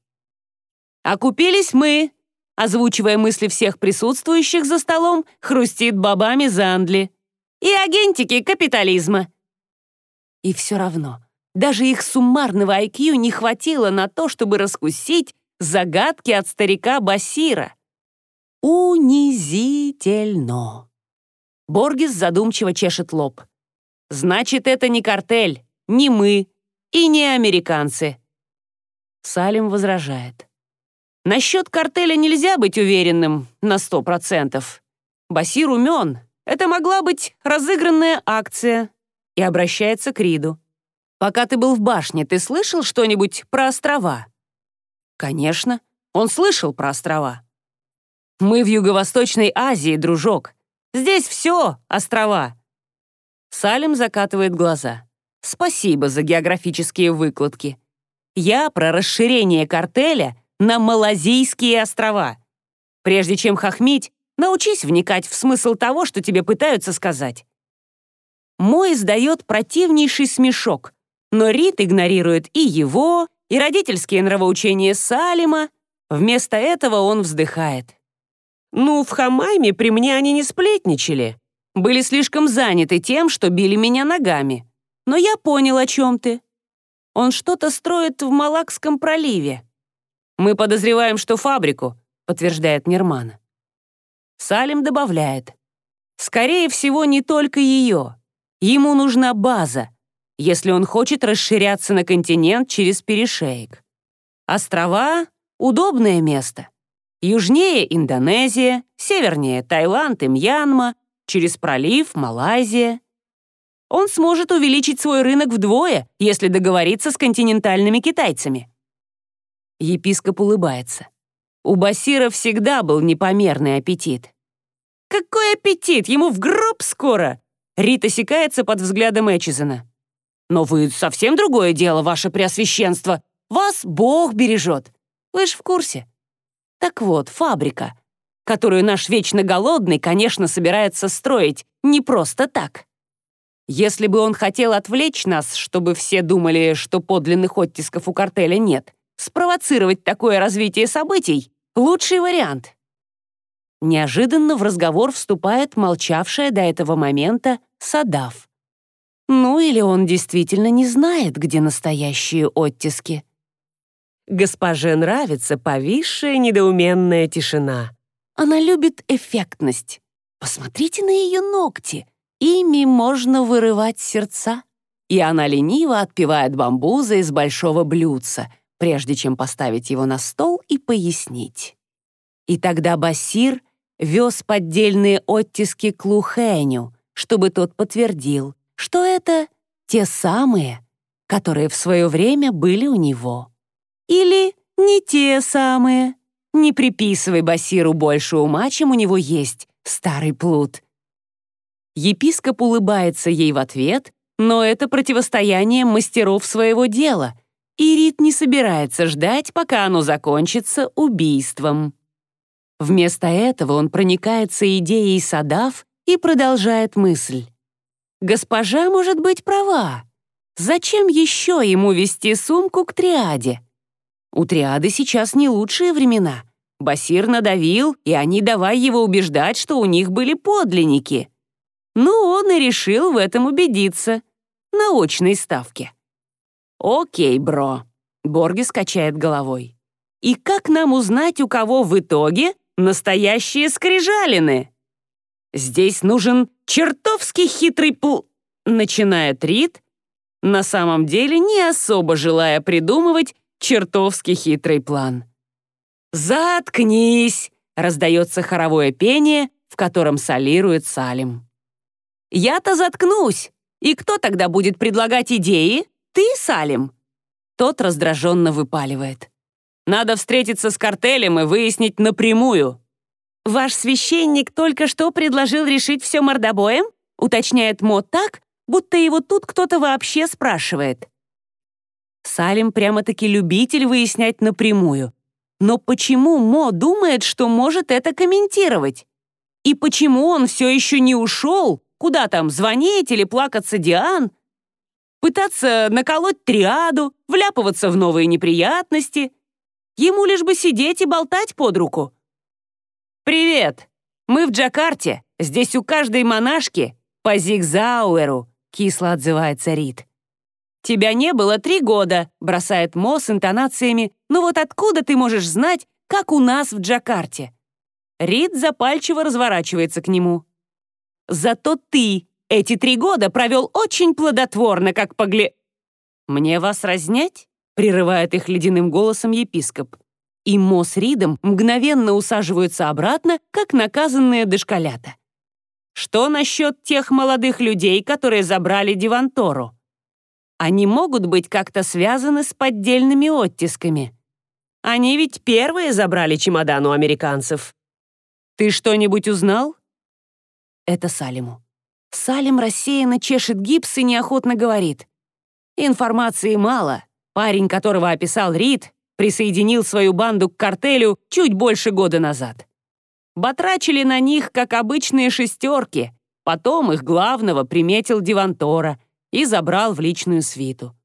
Окупились мы, озвучивая мысли всех присутствующих за столом, хрустит бобами Зандли. И агентики капитализма. И все равно, даже их суммарного IQ не хватило на то, чтобы раскусить загадки от старика Басира. Унизительно. Боргис задумчиво чешет лоб. Значит, это не картель, не мы и не американцы. Салим возражает. Насчет картеля нельзя быть уверенным на сто процентов. Басир умен. Это могла быть разыгранная акция. И обращается к Риду. «Пока ты был в башне, ты слышал что-нибудь про острова?» «Конечно, он слышал про острова». «Мы в Юго-Восточной Азии, дружок. Здесь все острова». Салим закатывает глаза. «Спасибо за географические выкладки. Я про расширение картеля на Малазийские острова. Прежде чем хохмить, научись вникать в смысл того, что тебе пытаются сказать. Мой издает противнейший смешок, но Рит игнорирует и его, и родительские нравоучения Салима. Вместо этого он вздыхает. «Ну, в Хамайме при мне они не сплетничали. Были слишком заняты тем, что били меня ногами. Но я понял, о чем ты. Он что-то строит в Малакском проливе. «Мы подозреваем, что фабрику», — подтверждает Нермана. Салим добавляет. «Скорее всего, не только ее. Ему нужна база, если он хочет расширяться на континент через перешеек. Острова — удобное место. Южнее — Индонезия, севернее — Таиланд и Мьянма, через пролив — Малайзия. Он сможет увеличить свой рынок вдвое, если договориться с континентальными китайцами. Епископ улыбается. У Басира всегда был непомерный аппетит. «Какой аппетит? Ему в гроб скоро!» Рита секается под взглядом Эчизена. «Но вы совсем другое дело, ваше преосвященство. Вас Бог бережет. Вы ж в курсе. Так вот, фабрика, которую наш вечно голодный, конечно, собирается строить не просто так. Если бы он хотел отвлечь нас, чтобы все думали, что подлинных оттисков у картеля нет, спровоцировать такое развитие событий — лучший вариант. Неожиданно в разговор вступает молчавшая до этого момента Садав. Ну или он действительно не знает, где настоящие оттиски. Госпоже нравится повисшая недоуменная тишина. Она любит эффектность. Посмотрите на ее ногти. Ими можно вырывать сердца. И она лениво отпивает бамбуза из большого блюдца, прежде чем поставить его на стол и пояснить. И тогда Басир вез поддельные оттиски к Лухеню, чтобы тот подтвердил, что это те самые, которые в свое время были у него. Или не те самые. Не приписывай Басиру больше ума, чем у него есть, старый плут. Епископ улыбается ей в ответ, но это противостояние мастеров своего дела — и Рит не собирается ждать, пока оно закончится убийством. Вместо этого он проникается идеей Садав и продолжает мысль. «Госпожа может быть права. Зачем еще ему вести сумку к триаде? У триады сейчас не лучшие времена. Басир надавил, и они давай его убеждать, что у них были подлинники. Ну, он и решил в этом убедиться. На очной ставке. «Окей, бро», — Борги скачает головой. «И как нам узнать, у кого в итоге настоящие скрижалины?» «Здесь нужен чертовски хитрый пл...» — начинает Рид, на самом деле не особо желая придумывать чертовски хитрый план. «Заткнись!» — раздается хоровое пение, в котором солирует Салим. «Я-то заткнусь! И кто тогда будет предлагать идеи? Ты, Салим?» Тот раздраженно выпаливает. «Надо встретиться с картелем и выяснить напрямую». «Ваш священник только что предложил решить все мордобоем?» уточняет Мо так, будто его тут кто-то вообще спрашивает. Салим прямо-таки любитель выяснять напрямую. Но почему Мо думает, что может это комментировать? И почему он все еще не ушел? Куда там, звонить или плакаться Диан? Пытаться наколоть триаду, вляпываться в новые неприятности? Ему лишь бы сидеть и болтать под руку. «Привет! Мы в Джакарте. Здесь у каждой монашки по Зигзауэру», — кисло отзывается Рид. «Тебя не было три года», — бросает Мо с интонациями «Ну вот откуда ты можешь знать, как у нас в Джакарте?» Рид запальчиво разворачивается к нему. «Зато ты эти три года провел очень плодотворно, как погле...» «Мне вас разнять?» — прерывает их ледяным голосом епископ. И Мо с Ридом мгновенно усаживаются обратно, как наказанные дошколята. Что насчет тех молодых людей, которые забрали Дивантору? Они могут быть как-то связаны с поддельными оттисками. Они ведь первые забрали чемодан у американцев. Ты что-нибудь узнал? Это Салиму. Салим рассеянно чешет гипс и неохотно говорит. Информации мало. Парень, которого описал Рид, присоединил свою банду к картелю чуть больше года назад. Батрачили на них, как обычные шестерки. Потом их главного приметил Дивантора — и забрал в личную свиту.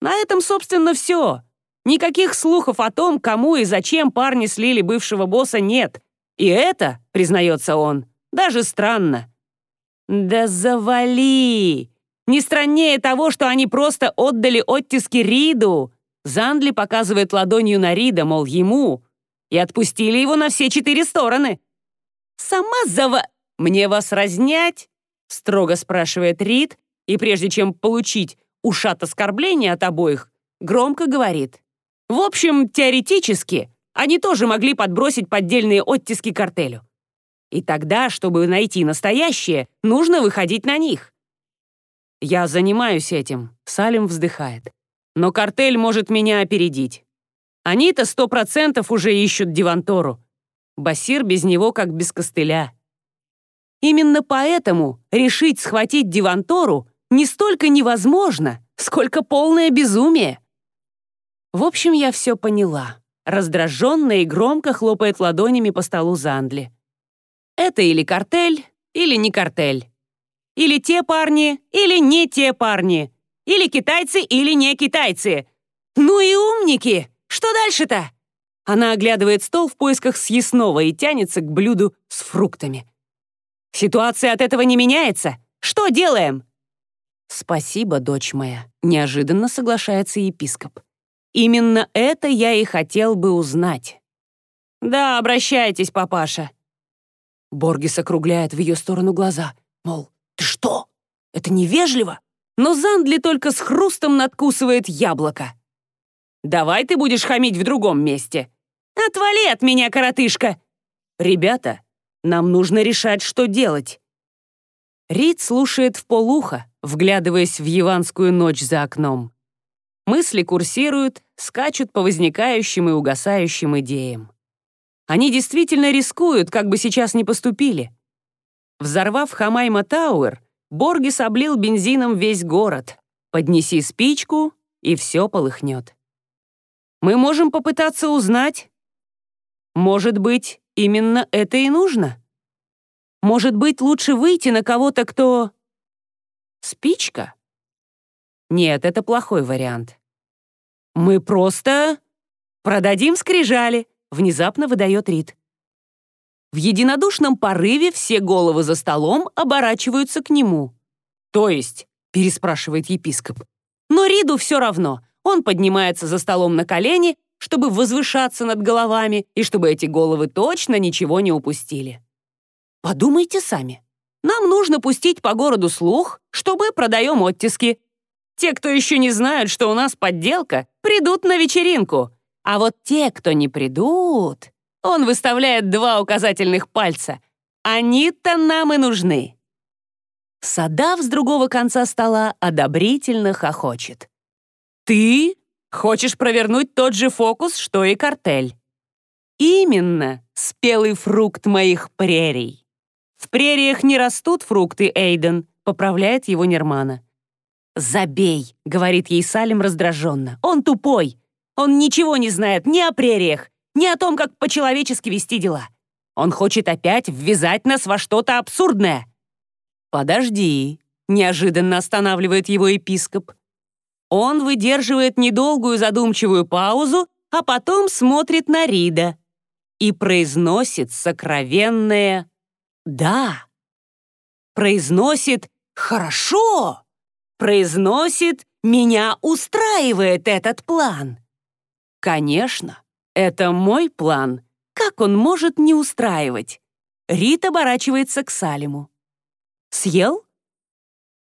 На этом, собственно, все. Никаких слухов о том, кому и зачем парни слили бывшего босса, нет. И это, признается он, даже странно. Да завали! Не страннее того, что они просто отдали оттиски Риду. Зандли показывает ладонью на Рида, мол, ему. И отпустили его на все четыре стороны. «Сама зава...» «Мне вас разнять?» — строго спрашивает Рид, и прежде чем получить ушат оскорбления от обоих, громко говорит. В общем, теоретически, они тоже могли подбросить поддельные оттиски картелю. И тогда, чтобы найти настоящее, нужно выходить на них. «Я занимаюсь этим», — Салим вздыхает. «Но картель может меня опередить. Они-то сто процентов уже ищут Дивантору. Басир без него как без костыля. Именно поэтому решить схватить Дивантору не столько невозможно, сколько полное безумие. В общем, я все поняла. Раздраженно и громко хлопает ладонями по столу Зандли. Это или картель, или не картель. Или те парни, или не те парни. Или китайцы, или не китайцы. Ну и умники! Что дальше-то? Она оглядывает стол в поисках съестного и тянется к блюду с фруктами. Ситуация от этого не меняется. Что делаем? «Спасибо, дочь моя», — неожиданно соглашается епископ. «Именно это я и хотел бы узнать». «Да, обращайтесь, папаша». Боргис округляет в ее сторону глаза, мол, «Ты что? Это невежливо?» Но Зандли только с хрустом надкусывает яблоко. «Давай ты будешь хамить в другом месте». «Отвали от меня, коротышка!» «Ребята, нам нужно решать, что делать». Рид слушает в полухо, вглядываясь в яванскую ночь за окном. Мысли курсируют, скачут по возникающим и угасающим идеям. Они действительно рискуют, как бы сейчас ни поступили. Взорвав Хамайма Тауэр, Боргис облил бензином весь город. Поднеси спичку, и все полыхнет. Мы можем попытаться узнать. Может быть, именно это и нужно? Может быть, лучше выйти на кого-то, кто Спичка? Нет, это плохой вариант. Мы просто продадим скрижали, внезапно выдает Рид. В единодушном порыве все головы за столом оборачиваются к нему. «То есть?» — переспрашивает епископ. Но Риду все равно. Он поднимается за столом на колени, чтобы возвышаться над головами и чтобы эти головы точно ничего не упустили. Подумайте сами. Нам нужно пустить по городу слух, что мы продаем оттиски. Те, кто еще не знают, что у нас подделка, придут на вечеринку. А вот те, кто не придут... Он выставляет два указательных пальца. Они-то нам и нужны. Садав с другого конца стола одобрительно хохочет. «Ты хочешь провернуть тот же фокус, что и картель?» «Именно, спелый фрукт моих прерий». «В прериях не растут фрукты, Эйден», — поправляет его Нермана. «Забей», — говорит ей Салим раздраженно. «Он тупой. Он ничего не знает ни о прериях, ни о том, как по-человечески вести дела. Он хочет опять ввязать нас во что-то абсурдное». «Подожди», — неожиданно останавливает его епископ. Он выдерживает недолгую задумчивую паузу, а потом смотрит на Рида и произносит сокровенное «да». Произносит «хорошо». Произносит «меня устраивает этот план». Конечно, это мой план. Как он может не устраивать? Рит оборачивается к Салиму. Съел?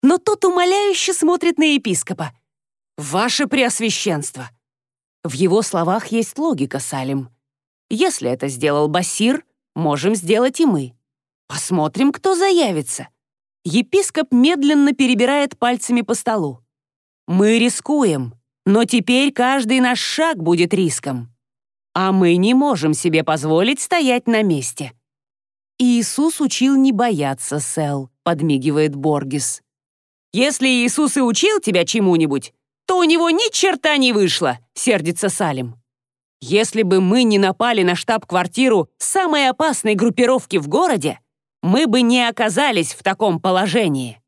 Но тот умоляюще смотрит на епископа. «Ваше Преосвященство!» В его словах есть логика, Салим. Если это сделал Басир, можем сделать и мы. Посмотрим, кто заявится. Епископ медленно перебирает пальцами по столу. Мы рискуем, но теперь каждый наш шаг будет риском. А мы не можем себе позволить стоять на месте. Иисус учил не бояться, Сэл, подмигивает Боргис. Если Иисус и учил тебя чему-нибудь, то у него ни черта не вышло, сердится Салим. Если бы мы не напали на штаб-квартиру самой опасной группировки в городе, мы бы не оказались в таком положении.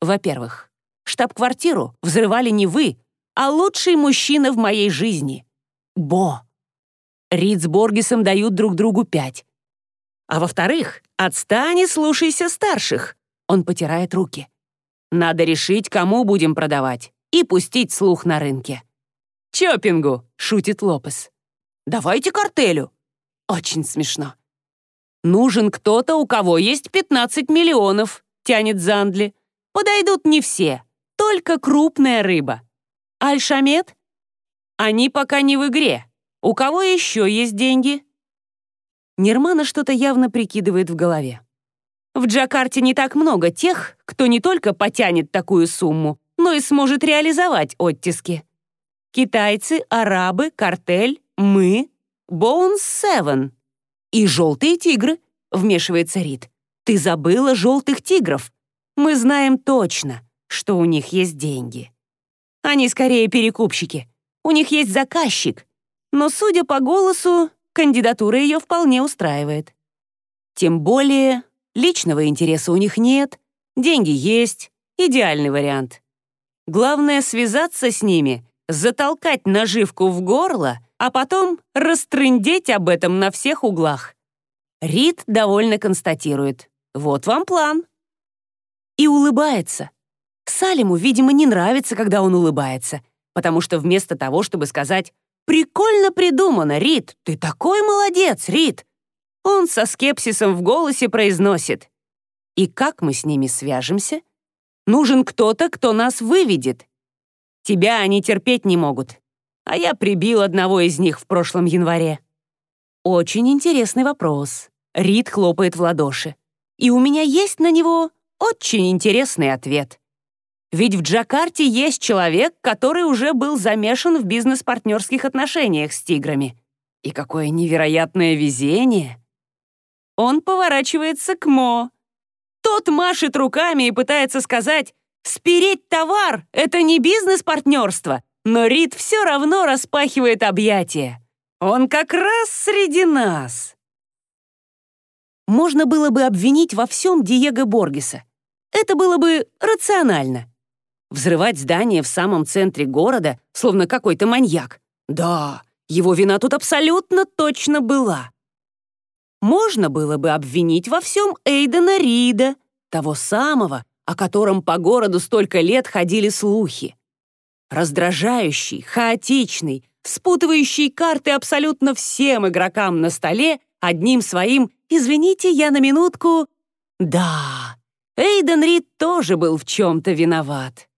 Во-первых, штаб-квартиру взрывали не вы, а лучший мужчина в моей жизни — Бо. Рид с Боргисом дают друг другу пять. А во-вторых, отстань и слушайся старших. Он потирает руки. Надо решить, кому будем продавать, и пустить слух на рынке. «Чоппингу», — шутит Лопес. «Давайте картелю». Очень смешно. «Нужен кто-то, у кого есть 15 миллионов», — тянет Зандли. «Подойдут не все, только крупная рыба. Альшамет? Они пока не в игре. У кого еще есть деньги?» Нермана что-то явно прикидывает в голове. В Джакарте не так много тех, кто не только потянет такую сумму, но и сможет реализовать оттиски. Китайцы, арабы, картель, мы, Боунс Севен. «И желтые тигры», — вмешивается Рид. «Ты забыла желтых тигров. Мы знаем точно, что у них есть деньги. Они скорее перекупщики. У них есть заказчик. Но, судя по голосу, кандидатура ее вполне устраивает. Тем более, личного интереса у них нет, деньги есть, идеальный вариант. Главное — связаться с ними, затолкать наживку в горло а потом растрындеть об этом на всех углах. Рид довольно констатирует. Вот вам план. И улыбается. Салиму, видимо, не нравится, когда он улыбается, потому что вместо того, чтобы сказать «Прикольно придумано, Рид, ты такой молодец, Рид», он со скепсисом в голосе произносит «И как мы с ними свяжемся? Нужен кто-то, кто нас выведет. Тебя они терпеть не могут а я прибил одного из них в прошлом январе. Очень интересный вопрос. Рид хлопает в ладоши. И у меня есть на него очень интересный ответ. Ведь в Джакарте есть человек, который уже был замешан в бизнес-партнерских отношениях с тиграми. И какое невероятное везение! Он поворачивается к Мо. Тот машет руками и пытается сказать, «Спереть товар — это не бизнес-партнерство, но Рид все равно распахивает объятия. Он как раз среди нас. Можно было бы обвинить во всем Диего Боргеса. Это было бы рационально. Взрывать здание в самом центре города, словно какой-то маньяк. Да, его вина тут абсолютно точно была. Можно было бы обвинить во всем Эйдена Рида, того самого, о котором по городу столько лет ходили слухи. Раздражающий, хаотичный, спутывающий карты абсолютно всем игрокам на столе одним своим «Извините, я на минутку...» Да, Эйден Рид тоже был в чем-то виноват.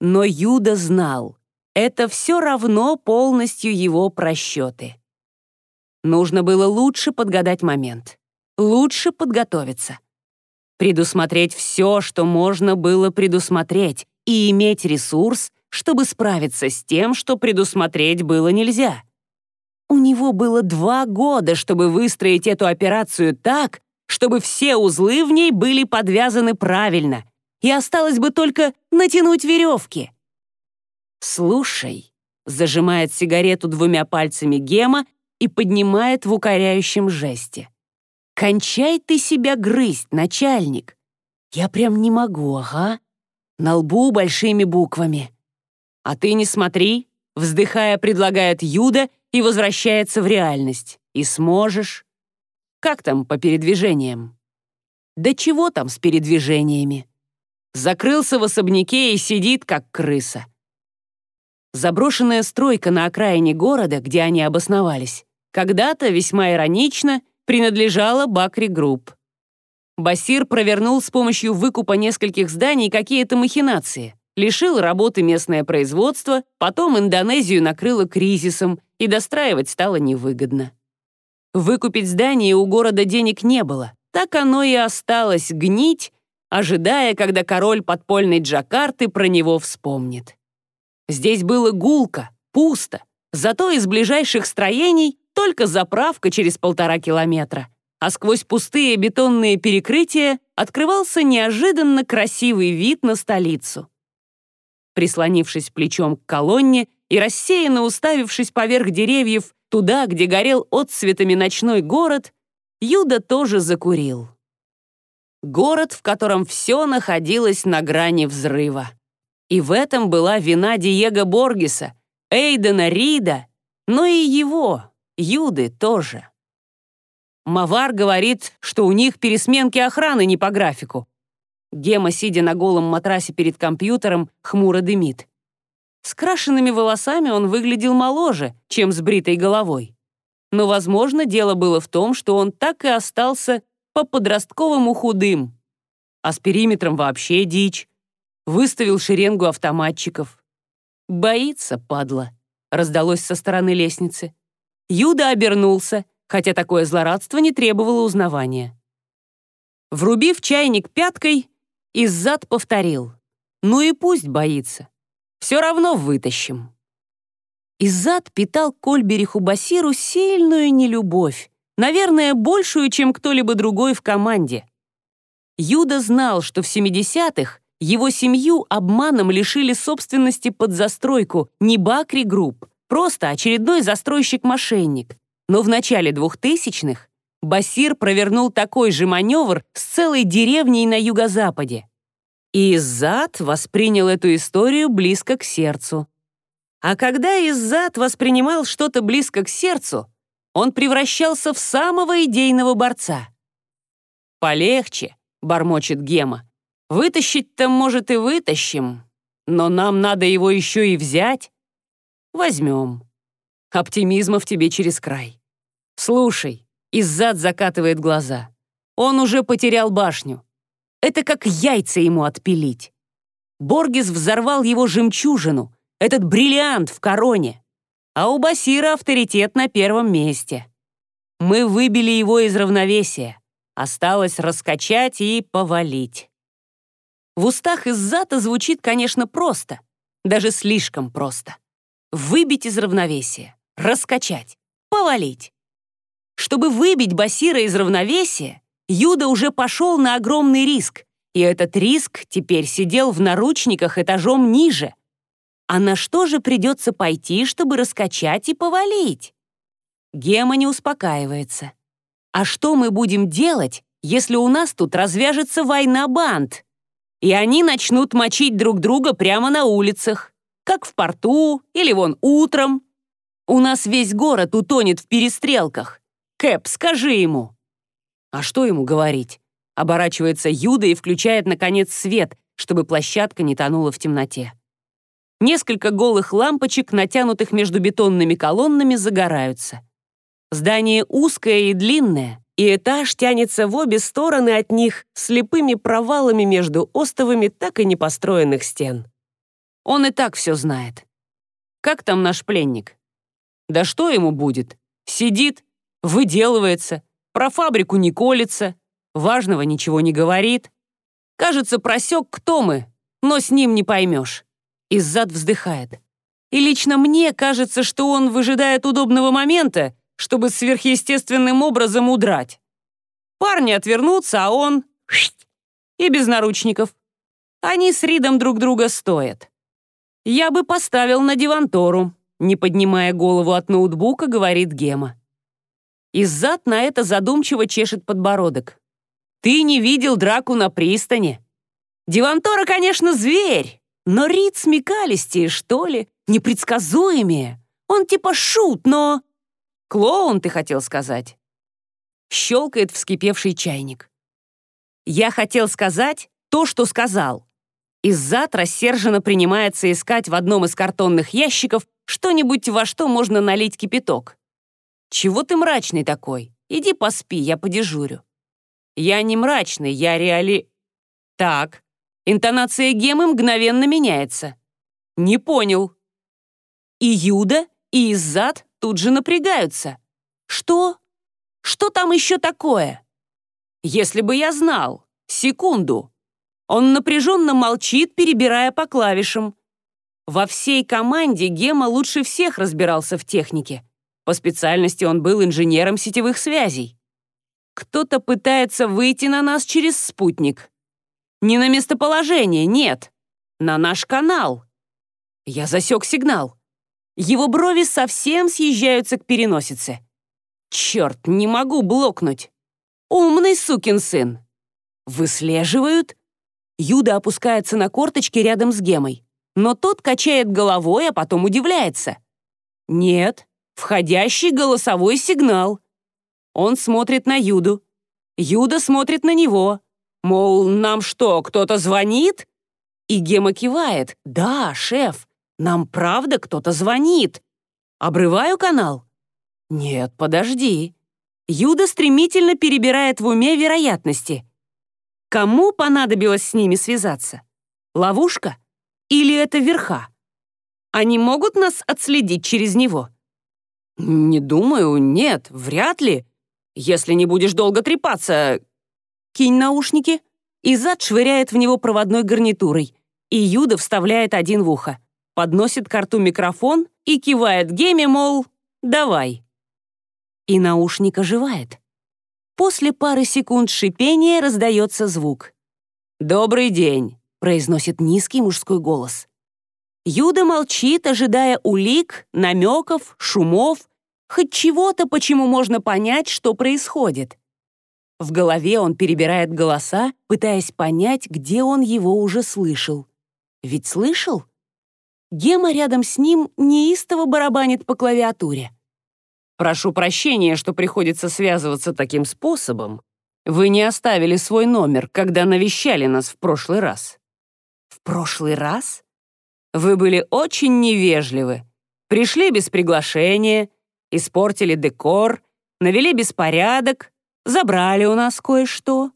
Но Юда знал, это все равно полностью его просчеты. Нужно было лучше подгадать момент, лучше подготовиться. Предусмотреть все, что можно было предусмотреть, и иметь ресурс, чтобы справиться с тем, что предусмотреть было нельзя. У него было два года, чтобы выстроить эту операцию так, чтобы все узлы в ней были подвязаны правильно, и осталось бы только натянуть веревки. «Слушай», — зажимает сигарету двумя пальцами Гема и поднимает в укоряющем жесте. «Кончай ты себя грызть, начальник! Я прям не могу, ага. На лбу большими буквами. А ты не смотри, вздыхая, предлагает Юда и возвращается в реальность. И сможешь. Как там по передвижениям? Да чего там с передвижениями? Закрылся в особняке и сидит, как крыса. Заброшенная стройка на окраине города, где они обосновались, когда-то, весьма иронично, принадлежала Бакри Групп. Басир провернул с помощью выкупа нескольких зданий какие-то махинации, лишил работы местное производство, потом Индонезию накрыло кризисом, и достраивать стало невыгодно. Выкупить здание у города денег не было, так оно и осталось гнить, ожидая, когда король подпольной Джакарты про него вспомнит. Здесь было гулко, пусто, зато из ближайших строений только заправка через полтора километра, а сквозь пустые бетонные перекрытия открывался неожиданно красивый вид на столицу. Прислонившись плечом к колонне и рассеянно уставившись поверх деревьев туда, где горел отсветами ночной город, Юда тоже закурил. Город, в котором все находилось на грани взрыва. И в этом была вина Диего Боргеса, Эйдена Рида, но и его, Юды тоже. Мавар говорит, что у них пересменки охраны не по графику. Гема, сидя на голом матрасе перед компьютером, хмуро дымит. С крашенными волосами он выглядел моложе, чем с бритой головой. Но, возможно, дело было в том, что он так и остался по-подростковому худым. А с периметром вообще дичь. Выставил шеренгу автоматчиков. «Боится, падла», — раздалось со стороны лестницы. Юда обернулся, хотя такое злорадство не требовало узнавания. Врубив чайник пяткой, Иззад повторил. «Ну и пусть боится. Все равно вытащим». Иззад питал к олигарху Басиру сильную нелюбовь, наверное, большую, чем кто-либо другой в команде. Юда знал, что в 70-х его семью обманом лишили собственности под застройку не Бакри Групп, Просто очередной застройщик-мошенник. Но в начале 2000-х Басир провернул такой же маневр с целой деревней на юго-западе. И Иззад воспринял эту историю близко к сердцу. А когда Иззад воспринимал что-то близко к сердцу, он превращался в самого идейного борца. «Полегче», — бормочет Гема. «Вытащить-то, может, и вытащим, но нам надо его еще и взять. Возьмем. Оптимизма в тебе через край. Слушай, Иззад закатывает глаза. Он уже потерял башню. Это как яйца ему отпилить. Боргис взорвал его жемчужину, этот бриллиант в короне. А у Басира авторитет на первом месте. Мы выбили его из равновесия. Осталось раскачать и повалить. В устах Иззата звучит, конечно, просто. Даже слишком просто выбить из равновесия, раскачать, повалить. Чтобы выбить Басира из равновесия, Юда уже пошел на огромный риск, и этот риск теперь сидел в наручниках этажом ниже. А на что же придется пойти, чтобы раскачать и повалить? Гема не успокаивается. А что мы будем делать, если у нас тут развяжется война банд? И они начнут мочить друг друга прямо на улицах как в порту или вон утром. У нас весь город утонет в перестрелках. Кэп, скажи ему». «А что ему говорить?» Оборачивается Юда и включает, наконец, свет, чтобы площадка не тонула в темноте. Несколько голых лампочек, натянутых между бетонными колоннами, загораются. Здание узкое и длинное, и этаж тянется в обе стороны от них слепыми провалами между остовами так и не построенных стен. Он и так все знает. Как там наш пленник? Да что ему будет? Сидит, выделывается, про фабрику не колется, важного ничего не говорит. Кажется, просек, кто мы, но с ним не поймешь. Иззад вздыхает. И лично мне кажется, что он выжидает удобного момента, чтобы сверхъестественным образом удрать. Парни отвернутся, а он... И без наручников. Они с Ридом друг друга стоят. Я бы поставил на дивантору, не поднимая голову от ноутбука, говорит Гема. Иззад на это задумчиво чешет подбородок. Ты не видел драку на пристани. Дивантора, конечно, зверь, но Рид смекалистее, что ли, непредсказуемее. Он типа шут, но... Клоун, ты хотел сказать? Щелкает вскипевший чайник. Я хотел сказать то, что сказал. Иззад рассерженно принимается искать в одном из картонных ящиков что-нибудь, во что можно налить кипяток. «Чего ты мрачный такой? Иди поспи, я подежурю». «Я не мрачный, я реали...» «Так». Интонация Гемы мгновенно меняется. «Не понял». И Юда, и Иззад тут же напрягаются. «Что? Что там еще такое?» «Если бы я знал. Секунду». Он напряженно молчит, перебирая по клавишам. Во всей команде Гема лучше всех разбирался в технике. По специальности он был инженером сетевых связей. Кто-то пытается выйти на нас через спутник. Не на местоположение, нет. На наш канал. Я засек сигнал. Его брови совсем съезжаются к переносице. Черт, не могу блокнуть. Умный сукин сын. Выслеживают? Юда опускается на корточки рядом с Гемой. Но тот качает головой, а потом удивляется. Нет, Входящий голосовой сигнал. Он смотрит на Юду. Юда смотрит на него. Мол, нам что, кто-то звонит? И Гема кивает. Да, шеф, нам правда кто-то звонит. Обрываю канал? Нет, подожди. Юда стремительно перебирает в уме вероятности. Кому понадобилось с ними связаться? Ловушка? Или это верха? Они могут нас отследить через него? «Не думаю, нет, вряд ли. Если не будешь долго трепаться...» «Кинь наушники». Изад швыряет в него проводной гарнитурой, и Юда вставляет один в ухо, подносит к рту микрофон и кивает Геме, мол, «давай». И наушник оживает. После пары секунд шипения раздается звук. «Добрый день», — произносит низкий мужской голос. Юда молчит, ожидая улик, намеков, шумов, хоть чего-то, почему можно понять, что происходит. В голове он перебирает голоса, пытаясь понять, где он его уже слышал. Ведь слышал? Гема рядом с ним неистово барабанит по клавиатуре. «Прошу прощения, что приходится связываться таким способом. Вы не оставили свой номер, когда навещали нас в прошлый раз». «В прошлый раз?» Вы были очень невежливы. Пришли без приглашения, испортили декор, навели беспорядок, забрали у нас кое-что.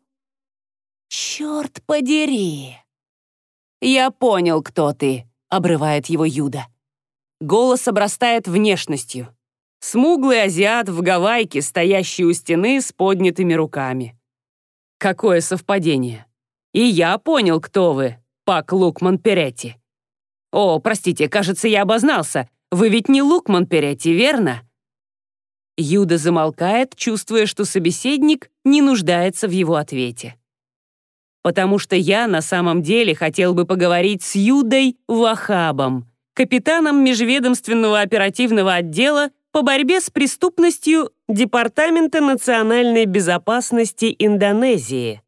Черт подери! Я понял, кто ты, обрывает его Юда. Голос обрастает внешностью. Смуглый азиат в гавайке, стоящий у стены с поднятыми руками. Какое совпадение. И я понял, кто вы, Пак Лукман Перетти. «О, простите, кажется, я обознался. Вы ведь не Лукман Перетти, верно?» Юда замолкает, чувствуя, что собеседник не нуждается в его ответе. «Потому что я на самом деле хотел бы поговорить с Юдой Вахабом, капитаном межведомственного оперативного отдела по борьбе с преступностью Департамента национальной безопасности Индонезии.